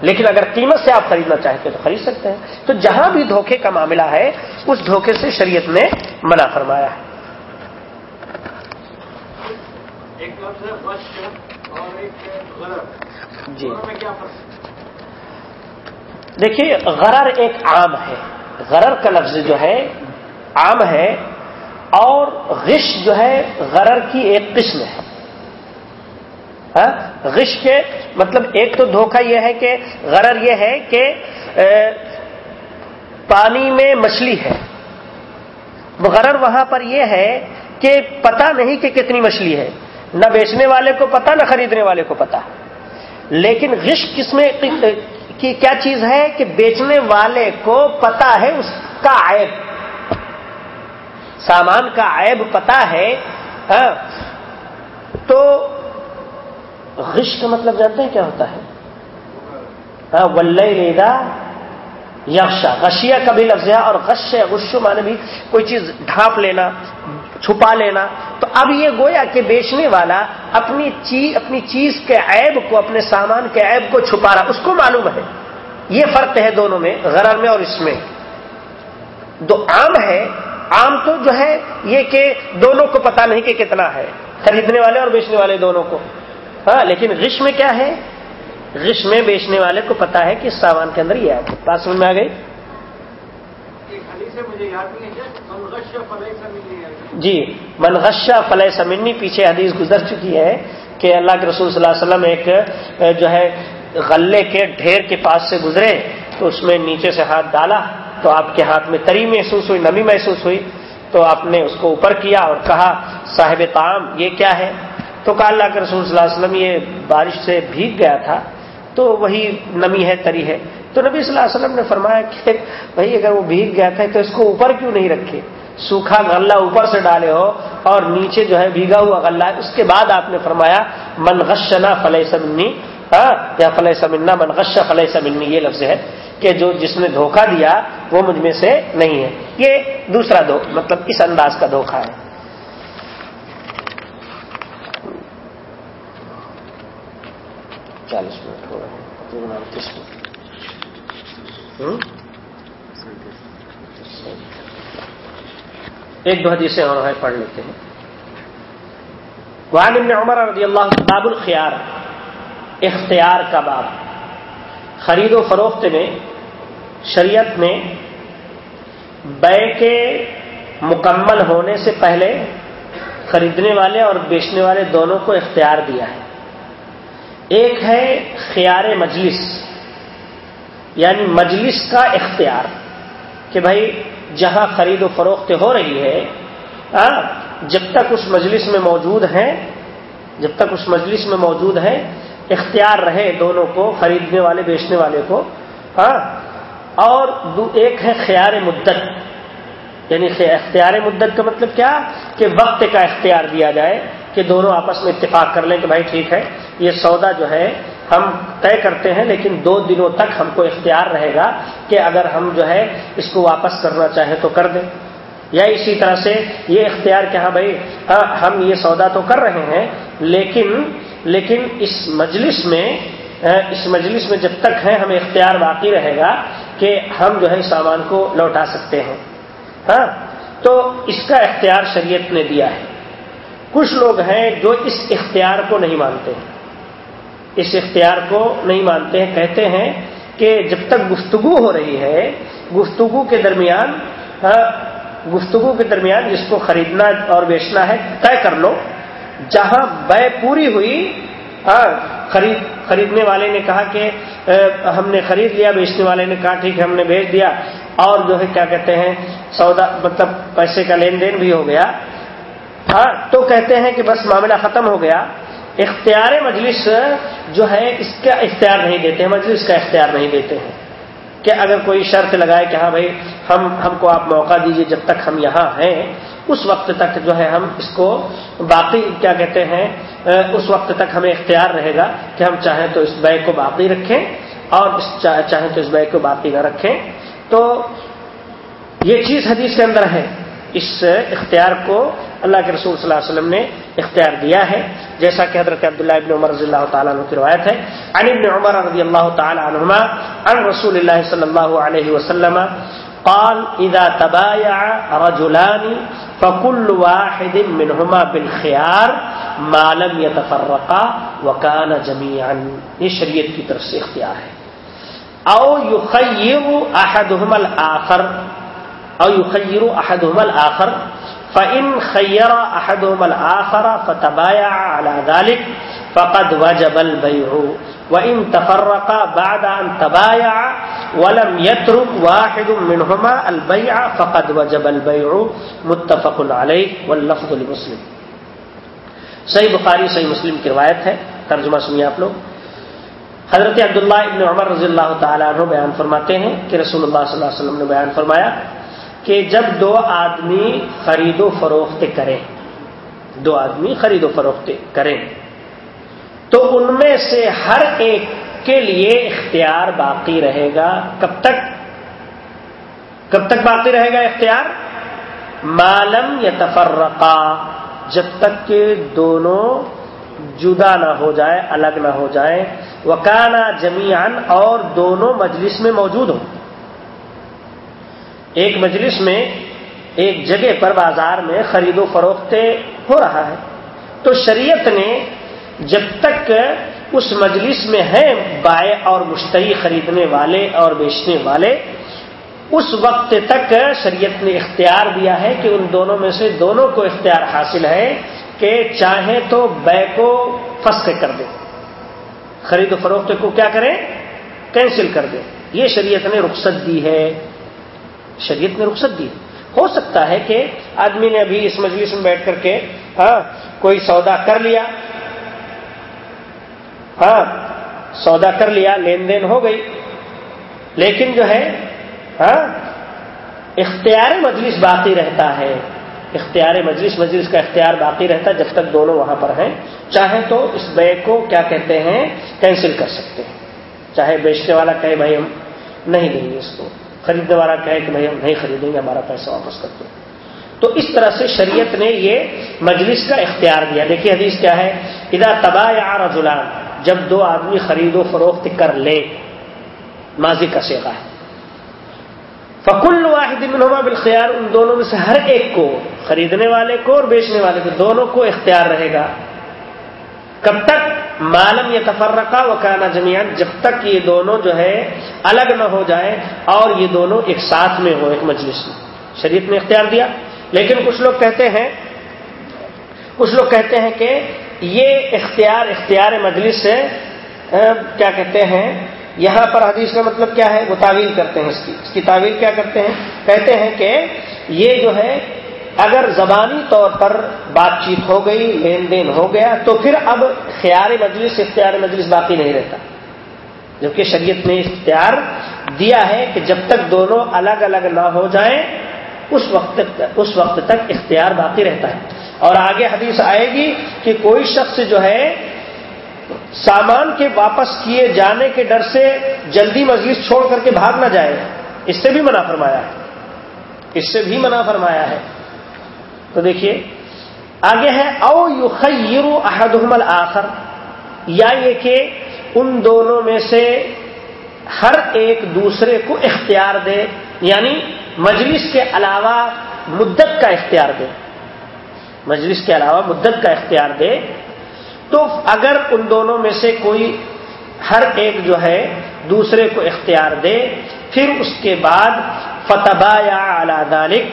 لیکن اگر قیمت سے آپ خریدنا چاہتے تو خرید سکتے ہیں۔ تو جہاں بھی دھوکے کا معاملہ ہے اس دھوکے سے شریعت نے منع فرمایا ہے۔ جی۔ دیکھیے غرر ایک عام ہے۔ غرر کا لفظ جو ہے، عام ہے اور غش جو ہے، غرر کی ایک قسم ہے۔ ہاں؟ غش کے مطلب ایک تو دھوکہ یہ ہے کہ، غرر یہ ہے کہ پانی میں مچھلی ہے۔ غرر وہاں پر یہ ہے کہ پتا نہیں کہ کتنی مچھلی ہے۔ نہ بیچنے والے کو پتا، نہ خریدنے والے کو پتا۔ لیکن غش کس میں کی کیا چیز ہے کہ بیچنے والے کو پتا ہے اس کا عیب؟ سامان کا عیب پتا ہے ہاں؟ تو غش کا مطلب جانتے ہیں کیا ہوتا ہے؟ ہاں لیدا یکشا غشیا کا بھی لفظ ہے اور غش غش مانے بھی کوئی چیز ڈھانپ لینا۔ چھپا لینا۔ تو اب یہ گویا کہ بیچنے والا اپنی چیز اپنی چیز کے عیب کو، اپنے سامان کے عیب کو چھپا رہا، اس کو معلوم ہے۔ یہ فرق ہے دونوں میں، غرر میں اور اس میں۔ دو عام ہے، عام تو جو ہے یہ کہ دونوں کو پتا نہیں کہ کتنا ہے۔ خریدنے والے اور بیچنے والے دونوں کو۔ ہاں لیکن غش میں کیا ہے؟ غش میں بیچنے والے کو پتا ہے کہ سامان کے اندر یہ ہے۔ بات سمجھ میں آ گئی؟ جی منغشہ فلح سمنی پیچھے حدیث گزر چکی ہے کہ اللہ کے رسول صلی اللہ علیہ وسلم ایک جو ہے، غلے کے ڈھیر کے پاس سے گزرے، تو اس میں نیچے سے ہاتھ ڈالا، تو آپ کے ہاتھ میں تری محسوس ہوئی، نمی محسوس ہوئی، تو آپ نے اس کو اوپر کیا اور کہا، صاحب تعام یہ کیا ہے؟ تو کہا، اللہ کے رسول صلی اللہ علیہ وسلم، یہ بارش سے بھیگ گیا تھا، تو وہی نمی ہے، تری ہے۔ تو نبی صلی اللہ علیہ وسلم نے فرمایا کہ بھائی اگر وہ بھیگ گیا تھا تو اس کو اوپر کیوں نہیں رکھے؟ سوکھا غلہ اوپر سے ڈالے ہو اور نیچے جو ہے بھیگا ہوا غلہ ہے۔ اس کے بعد آپ نے فرمایا، من غشنا فلح سمنی ہاں، یا فلح سمنا من غش فلح سمنی یہ لفظ ہے کہ جو جس نے دھوکہ دیا وہ مجھ میں سے نہیں ہے۔ یہ دوسرا دو مطلب اس انداز کا دھوکہ ہے۔ چالیس منٹ ہو رہے ہیں۔ منٹ۔ ایک دو حدیثیں اور ہے، پڑھ لیتے ہیں۔ وعن ابن عمر رضی اللہ باب الخیار، اختیار کا باب۔ خرید و فروخت میں، شریعت نے بے کے مکمل ہونے سے پہلے خریدنے والے اور بیچنے والے دونوں کو اختیار دیا ہے۔ ایک ہے خیار مجلس۔ یعنی مجلس کا اختیار کہ بھائی جہاں خرید و فروخت ہو رہی ہے جب تک اس مجلس میں موجود ہیں، جب تک اس مجلس میں موجود ہیں، اختیار رہے دونوں کو، خریدنے والے، بیچنے والے کو ہاں اور ایک ہے خیار مدت۔ یعنی اختیار مدت کا مطلب کیا؟ کہ وقت کا اختیار دیا جائے کہ دونوں آپس میں اتفاق کر لیں کہ بھائی ٹھیک ہے، یہ سودا جو ہے ہم طے کرتے ہیں، لیکن دو دنوں تک ہم کو اختیار رہے گا کہ اگر ہم جو ہے اس کو واپس کرنا چاہیں تو کر دیں۔ یا اسی طرح سے یہ اختیار کہ ہاں بھائی ہاں ہم یہ سودا تو کر رہے ہیں، لیکن لیکن اس مجلس میں اس مجلس میں جب تک ہے، ہمیں اختیار باقی رہے گا کہ ہم جو ہے سامان کو لوٹا سکتے ہیں۔ ہاں تو اس کا اختیار شریعت نے دیا ہے۔ کچھ لوگ ہیں جو اس اختیار کو نہیں مانتے۔ اس اختیار کو نہیں مانتے ہیں، کہتے ہیں کہ جب تک گفتگو ہو رہی ہے، گفتگو کے درمیان ہاں، گفتگو کے درمیان جس کو خریدنا اور بیچنا ہے، طے کر لو۔ جہاں بے پوری ہوئی ہاں، خرید، خریدنے والے نے کہا کہ ہم نے خرید لیا، بیچنے والے نے کہا ٹھیک ہے، ہم نے بھیج دیا۔ اور جو ہے، کیا کہتے ہیں، سودا مطلب پیسے کا لین دین بھی ہو گیا۔ ہاں تو کہتے ہیں کہ بس معاملہ ختم ہو گیا۔ اختیار مجلس جو ہے، اس کا اختیار نہیں دیتے ہیں، مجلس کا اختیار نہیں دیتے ہیں کہ اگر کوئی شرط لگائے کہ ہاں بھائی، ہم ہم کو آپ موقع دیجیے جب تک ہم یہاں ہیں، اس وقت تک جو ہے ہم اس کو باقی، کیا کہتے ہیں، اس وقت تک ہمیں اختیار رہے گا کہ ہم چاہیں تو اس بیگ کو باقی رکھیں اور چاہیں تو اس بیگ کو باقی نہ رکھیں۔ تو یہ چیز حدیث کے اندر ہے، اس اختیار کو اللہ کے رسول صلی اللہ علیہ وسلم نے اختیار دیا ہے۔ جیسا کہ حضرت عبداللہ ابن عمر رضی اللہ تعالیٰ عنہ کی روایت ہے۔ عن ابن عمر رضی اللہ تعالیٰ عنہما عن رسول اللہ صلی اللہ علیہ وسلم قال، اذا تبايع رجلان فكل واحد منهما بالخيار ما لم يتفرقا وكان جميعا یہ شریعت کی طرف سے اختیار ہے۔ او يخير احدهما الاخر، او يخير احدهما الاخر فإن خير أحدهما الآخر فتبايع على ذلك فقد وجب البيع وإن تفرق بعد أن تبايع ولم يترك واحد منهما البيع فقد وجب البيع متفق عليه واللفظ لمسلم۔ صحیح بخاری، صحیح مسلم کی روایت ہے۔ ترجمہ سنیے آپ لوگ۔ حضرت عبداللہ ابن عمر رضی اللہ تعالیٰ عنہ بیان فرماتے ہیں کہ رسول اللہ صلی اللہ علیہ وسلم نے بیان فرمایا کہ جب دو آدمی خرید و فروخت کریں، دو آدمی خرید و فروخت کریں، تو ان میں سے ہر ایک کے لیے اختیار باقی رہے گا۔ کب تک؟ کب تک باقی رہے گا اختیار؟ معلوم یا تفرقہ جب تک کہ دونوں جدا نہ ہو جائے، الگ نہ ہو جائے۔ وکانا جمیان اور دونوں مجلس میں موجود ہوں۔ ایک مجلس میں، ایک جگہ پر بازار میں خرید و فروخت ہو رہا ہے۔ تو شریعت نے جب تک اس مجلس میں ہیں بائیں اور مشتری خریدنے والے اور بیچنے والے، اس وقت تک شریعت نے اختیار دیا ہے کہ ان دونوں میں سے دونوں کو اختیار حاصل ہے کہ چاہیں تو بے کو فسخ کر دیں خرید و فروخت کو کیا کریں؟ کینسل کر دیں یہ شریعت نے رخصت دی ہے۔ شریعت نے رخصت دی۔ ہو سکتا ہے کہ آدمی نے ابھی اس مجلس میں بیٹھ کر کے ہاں کوئی سودا کر لیا۔ ہاں سودا کر لیا، لین دین ہو گئی۔ لیکن جو ہے ہاں اختیار مجلس باقی رہتا ہے۔ اختیار مجلس مجلس کا اختیار باقی رہتا ہے جب تک دونوں وہاں پر ہیں۔ چاہے تو اس بے کو کیا کہتے ہیں، کینسل کر سکتے ہیں۔ چاہے بیچنے والا کہے، بھائی، ہم نہیں دیں گے اس کو۔ خریدنے والا کہے کہ بھائی ہم نہیں خریدیں گے، ہمارا پیسہ واپس کر دو۔ تو اس طرح سے شریعت نے یہ مجلس کا اختیار دیا۔ دیکھیے حدیث کیا ہے ادا تباہ یا رجولان جب دو آدمی خرید و فروخت کر لے ماضی کا سیکھا ہے۔ فکل واحد منہما بالخیار، ان دونوں میں سے ہر ایک کو خریدنے والے کو اور بیچنے والے کو، دونوں کو اختیار رہے گا۔ کب تک؟ معلوم یا تفرقہ و کانا جمیان جب تک یہ دونوں جو ہے الگ نہ ہو جائے اور یہ دونوں ایک ساتھ میں ہو، ایک مجلس میں۔ شریعت نے اختیار دیا۔ لیکن کچھ لوگ کہتے ہیں، کچھ لوگ کہتے ہیں کہ یہ اختیار اختیار مجلس سے کیا کہتے ہیں، یہاں پر حدیث کا مطلب کیا ہے؟ وہ تعویل کرتے ہیں اس کی۔ اس کی تعویل کیا کرتے ہیں؟ کہتے ہیں کہ یہ جو ہے اگر زبانی طور پر بات چیت ہو گئی، لین دین ہو گیا، تو پھر اب خیار مجلس، اختیار مجلس باقی نہیں رہتا۔ جبکہ شریعت نے اختیار دیا ہے کہ جب تک دونوں الگ الگ نہ ہو جائیں، اس وقت اس وقت تک اختیار باقی رہتا ہے۔ اور آگے حدیث آئے گی کہ کوئی شخص جو ہے، سامان کے واپس کیے جانے کے ڈر سے جلدی مجلس چھوڑ کر کے بھاگ نہ جائے، اس سے بھی منع فرمایا ہے۔ اس سے بھی منع فرمایا ہے۔ تو دیکھیے، آگے ہے، او یو خیر احدہم آخر یا یہ کہ ان دونوں میں سے ہر ایک دوسرے کو اختیار دے یعنی مجلس کے علاوہ مدت کا اختیار دے۔ مجلس کے علاوہ مدت کا اختیار دے۔ تو اگر ان دونوں میں سے کوئی ہر ایک جو ہے دوسرے کو اختیار دے، پھر اس کے بعد فتبا یا اعلی دالک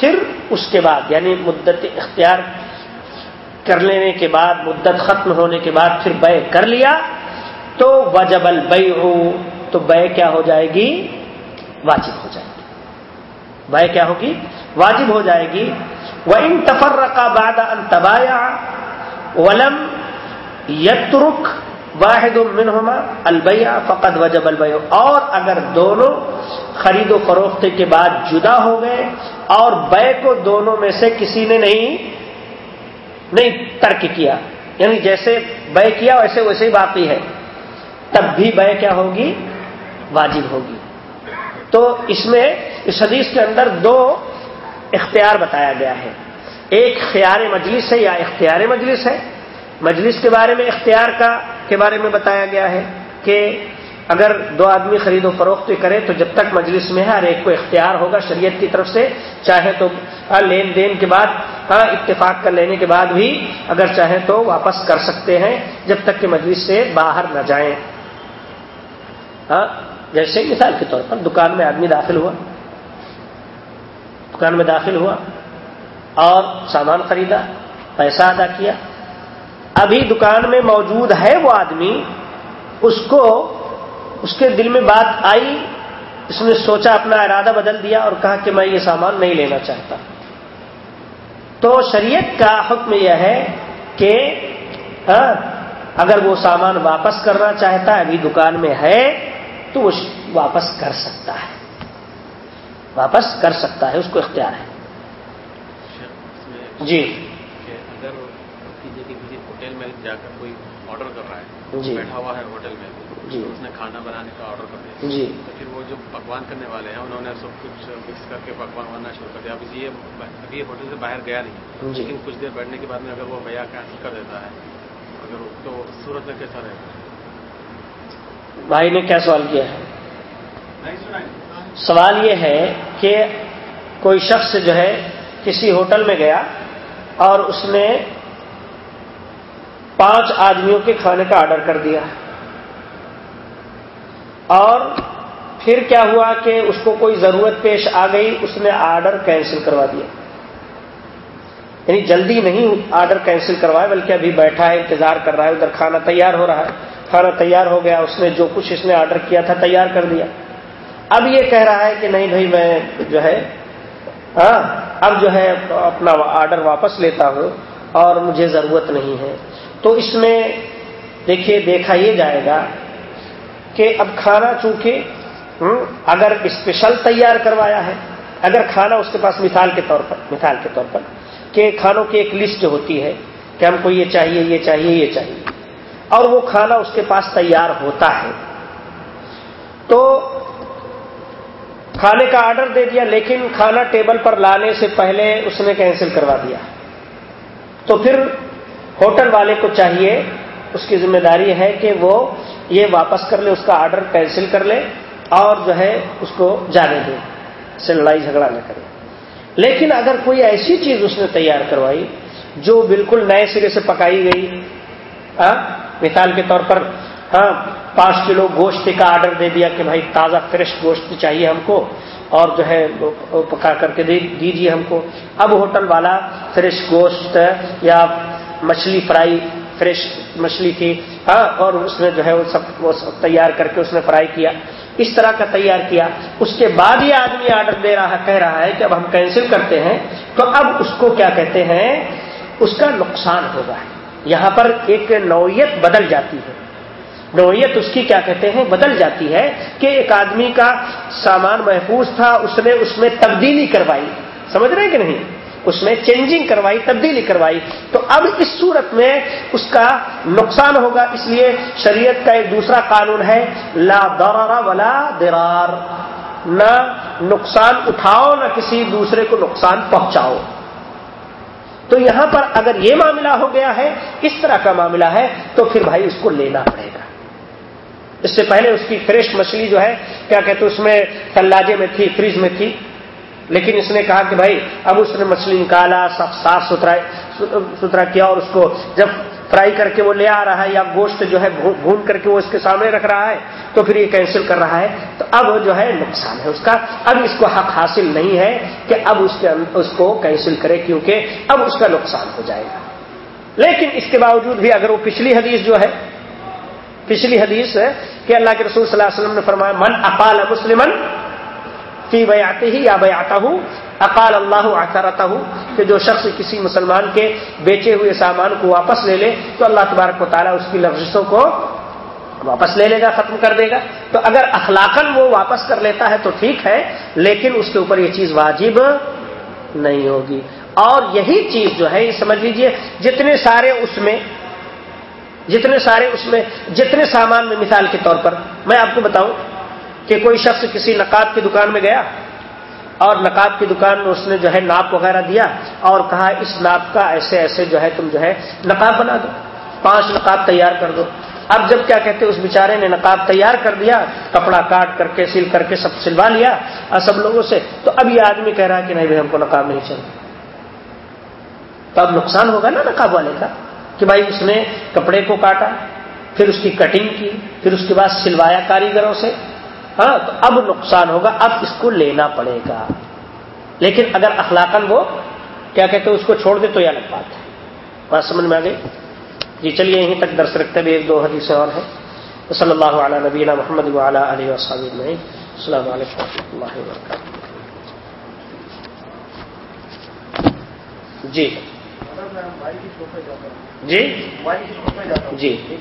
پھر اس کے بعد یعنی مدت اختیار کر لینے کے بعد، مدت ختم ہونے کے بعد پھر بے کر لیا، تو وجب البئی ہو تو بے کیا ہو جائے گی؟ واجب ہو جائے گی۔ بے کیا ہوگی؟ واجب ہو جائے گی۔ وہ ان تفر کا باد ان تبایا ولم یترک واحد منہما البیا فقط وجب البیع اور اگر دونوں خرید و فروخت کے بعد جدا ہو گئے اور بے کو دونوں میں سے کسی نے نہیں نہیں ترک کیا۔ یعنی جیسے بے کیا ویسے ویسے ہی باقی ہے۔ تب بھی بے کیا ہوگی؟ واجب ہوگی۔ تو اس میں اس حدیث کے اندر دو اختیار بتایا گیا ہے۔ ایک خیار مجلس ہے یا اختیار مجلس ہے۔ مجلس کے بارے میں اختیار کا کے بارے میں بتایا گیا ہے کہ اگر دو آدمی خرید و فروخت کرے تو جب تک مجلس میں ہے ہر ایک کو اختیار ہوگا شریعت کی طرف سے، چاہے تو لین دین کے بعد ہاں اتفاق کر لینے کے بعد بھی اگر چاہے تو واپس کر سکتے ہیں جب تک کہ مجلس سے باہر نہ جائیں۔ ہاں جیسے مثال کے طور پر دکان میں آدمی داخل ہوا۔ دکان میں داخل ہوا اور سامان خریدا، پیسہ ادا کیا۔ ابھی دکان میں موجود ہے وہ آدمی، اس کو اس کے دل میں بات آئی اس نے سوچا اپنا ارادہ بدل دیا اور کہا کہ میں یہ سامان نہیں لینا چاہتا۔ تو شریعت کا حکم یہ ہے کہ ہاں اگر وہ سامان واپس کرنا چاہتا ہے ابھی دکان میں ہے تو وہ واپس کر سکتا ہے۔ واپس کر سکتا ہے اس کو اختیار ہے۔ جی اگر کسی ہوٹل میں جا کر کوئی آرڈر کر رہا ہے جی۔ بیٹھا ہوا ہے ہوٹل میں۔ جی۔ اس نے کھانا بنانے کا آرڈر کر دیا۔ جی۔ تو پھر وہ جو پکوان کرنے والے ہیں انہوں نے سب کچھ مکس کر کے پکوان بنانا شروع کر دیا۔ اب یہ ابھی ہوٹل سے باہر گیا نہیں۔ جی۔ لیکن کچھ دیر بیٹھنے کے بعد میں اگر وہ بھیا کینسل کر دیتا ہے اگر تو صورت میں کیسا رہے گا؟ بھائی نے کیا سوال کیا ہے؟ سوال یہ ہے کہ کوئی شخص جو ہے کسی ہوٹل میں گیا اور اس نے پانچ آدمیوں کے کھانے کا آرڈر کر دیا۔ اور پھر کیا ہوا کہ اس کو کوئی ضرورت پیش آ گئی، اس نے آرڈر کینسل کروا دیا۔ یعنی جلدی نہیں آرڈر کینسل کروایا بلکہ ابھی بیٹھا ہے، انتظار کر رہا ہے، ادھر کھانا تیار ہو رہا ہے۔ کھانا تیار ہو گیا، اس نے جو کچھ اس نے آرڈر کیا تھا تیار کر دیا۔ اب یہ کہہ رہا ہے کہ نہیں بھائی، میں جو ہے ہاں اب جو ہے، اپنا آرڈر واپس لیتا ہوں اور مجھے ضرورت نہیں ہے۔ تو اس میں دیکھیے دیکھا یہ جائے گا کہ اب کھانا چونکہ اگر اسپیشل تیار کروایا ہے، اگر کھانا اس کے پاس مثال کے طور پر، مثال کے طور پر کہ کھانوں کی ایک لسٹ ہوتی ہے کہ ہم کو یہ چاہیے یہ چاہیے یہ چاہیے، اور وہ کھانا اس کے پاس تیار ہوتا ہے۔ تو کھانے کا آرڈر دے دیا، لیکن کھانا ٹیبل پر لانے سے پہلے اس نے کینسل کروا دیا۔ تو پھر ہوٹل والے کو چاہیے، اس کی ذمہ داری ہے کہ وہ یہ واپس کر لے، اس کا آرڈر کینسل کر لے اور جو ہے اس کو جانے دے سے لڑائی جھگڑا نہ کرے۔ لیکن اگر کوئی ایسی چیز اس نے تیار کروائی جو بالکل نئے سرے سے پکائی گئی ہاں، مثال کے طور پر ہاں پانچ کلو گوشت کا آرڈر دے دیا کہ بھائی تازہ فریش گوشت چاہیے ہم کو اور جو ہے پکا کر کے دیجیے ہم کو۔ اب ہوٹل والا فریش گوشت یا مچھلی فرائی، فریش مچھلی تھی۔ ہاں اور اس نے جو ہے وہ سب وہ سب تیار کر کے اس نے فرائی کیا۔ اس طرح کا تیار کیا۔ اس کے بعد یہ آدمی آرڈر دے رہا، کہہ رہا ہے کہ اب ہم کینسل کرتے ہیں۔ تو اب اس کو کیا کہتے ہیں؟ اس کا نقصان ہوگا۔ یہاں پر ایک نوعیت بدل جاتی ہے۔ نوعیت اس کی کیا کہتے ہیں؟ بدل جاتی ہے کہ ایک آدمی کا سامان محفوظ تھا، اس نے اس میں تبدیلی کروائی۔ سمجھ رہے ہیں کہ نہیں؟ اس میں چینجنگ کروائی، تبدیلی کروائی، تو اب اس صورت میں اس کا نقصان ہوگا۔ اس لیے شریعت کا ایک دوسرا قانون ہے، لا ضرر ولا درار نہ نقصان اٹھاؤ، نہ کسی دوسرے کو نقصان پہنچاؤ۔ تو یہاں پر اگر یہ معاملہ ہو گیا ہے، اس طرح کا معاملہ ہے، تو پھر بھائی اس کو لینا پڑے گا۔ اس سے پہلے اس کی فریش مچھلی جو ہے، کیا کہتے اس میں تلاجے میں تھی، فریج میں تھی لیکن اس نے کہا کہ بھائی، اب اس نے مچھلی نکالا، سب صاف ستھرا ستھرا کیا اور اس کو جب فرائی کر کے وہ لے آ رہا ہے یا گوشت جو ہے بھون کر کے وہ اس کے سامنے رکھ رہا ہے، تو پھر یہ کینسل کر رہا ہے۔ تو اب جو ہے نقصان ہے اس کا۔ اب اس کو حق حاصل نہیں ہے کہ اب اس کے اس کو کینسل کرے کیونکہ اب اس کا نقصان ہو جائے گا۔ لیکن اس کے باوجود بھی اگر وہ پچھلی حدیث جو ہے، پچھلی حدیث ہے کہ اللہ کے رسول صلی اللہ علیہ وسلم نے فرمایا، من اقال مسلمن فی بیاتے ہی یا بیاتا ہوں اقال اللہ آتا ہوں کہ جو شخص کسی مسلمان کے بیچے ہوئے سامان کو واپس لے لے، تو اللہ تبارک و تعالیٰ اس کی لفظوں کو واپس لے لے گا، ختم کر دے گا۔ تو اگر اخلاقن وہ واپس کر لیتا ہے تو ٹھیک ہے، لیکن اس کے اوپر یہ چیز واجب نہیں ہوگی۔ اور یہی چیز جو ہے، یہ سمجھ لیجیے، جتنے سارے اس میں، جتنے سارے اس میں، جتنے سامان میں مثال کے طور پر، میں آپ کو بتاؤں کہ کوئی شخص کسی نقاب کی دکان میں گیا اور نقاب کی دکان میں اس نے جو ہے ناپ وغیرہ دیا اور کہا اس ناپ کا ایسے ایسے جو ہے تم جو ہے نقاب بنا دو، پانچ نقاب تیار کر دو۔ اب جب کیا کہتے اس بیچارے نے نقاب تیار کر دیا، کپڑا کاٹ کر کے سل کر کے سب سلوا لیا اور سب لوگوں سے۔ تو اب یہ آدمی کہہ رہا ہے کہ نہیں بھائی، ہم کو نقاب نہیں چاہیے۔ تو اب نقصان ہوگا نا نقاب والے کا کہ بھائی اس نے کپڑے کو کاٹا، پھر اس کی کٹنگ کی، پھر اس کے بعد سلوایا کاریگروں سے۔ ہاں تو اب نقصان ہوگا اب اس کو لینا پڑے گا۔ لیکن اگر اخلاقن وہ کیا کہتے اس کو چھوڑ دے تو یہ الگ بات ہے۔ بات سمجھ میں آ گئی؟ جی چلیے یہیں تک درس رکھتے بھی ایک دو حدیث اور ہیں۔ صلی اللہ علیہ نبینا محمد وعلیٰ علیہ وسلم السلام علیکم و رحمۃ اللہ وبرکاتہ۔ جی۔ جی؟ جی۔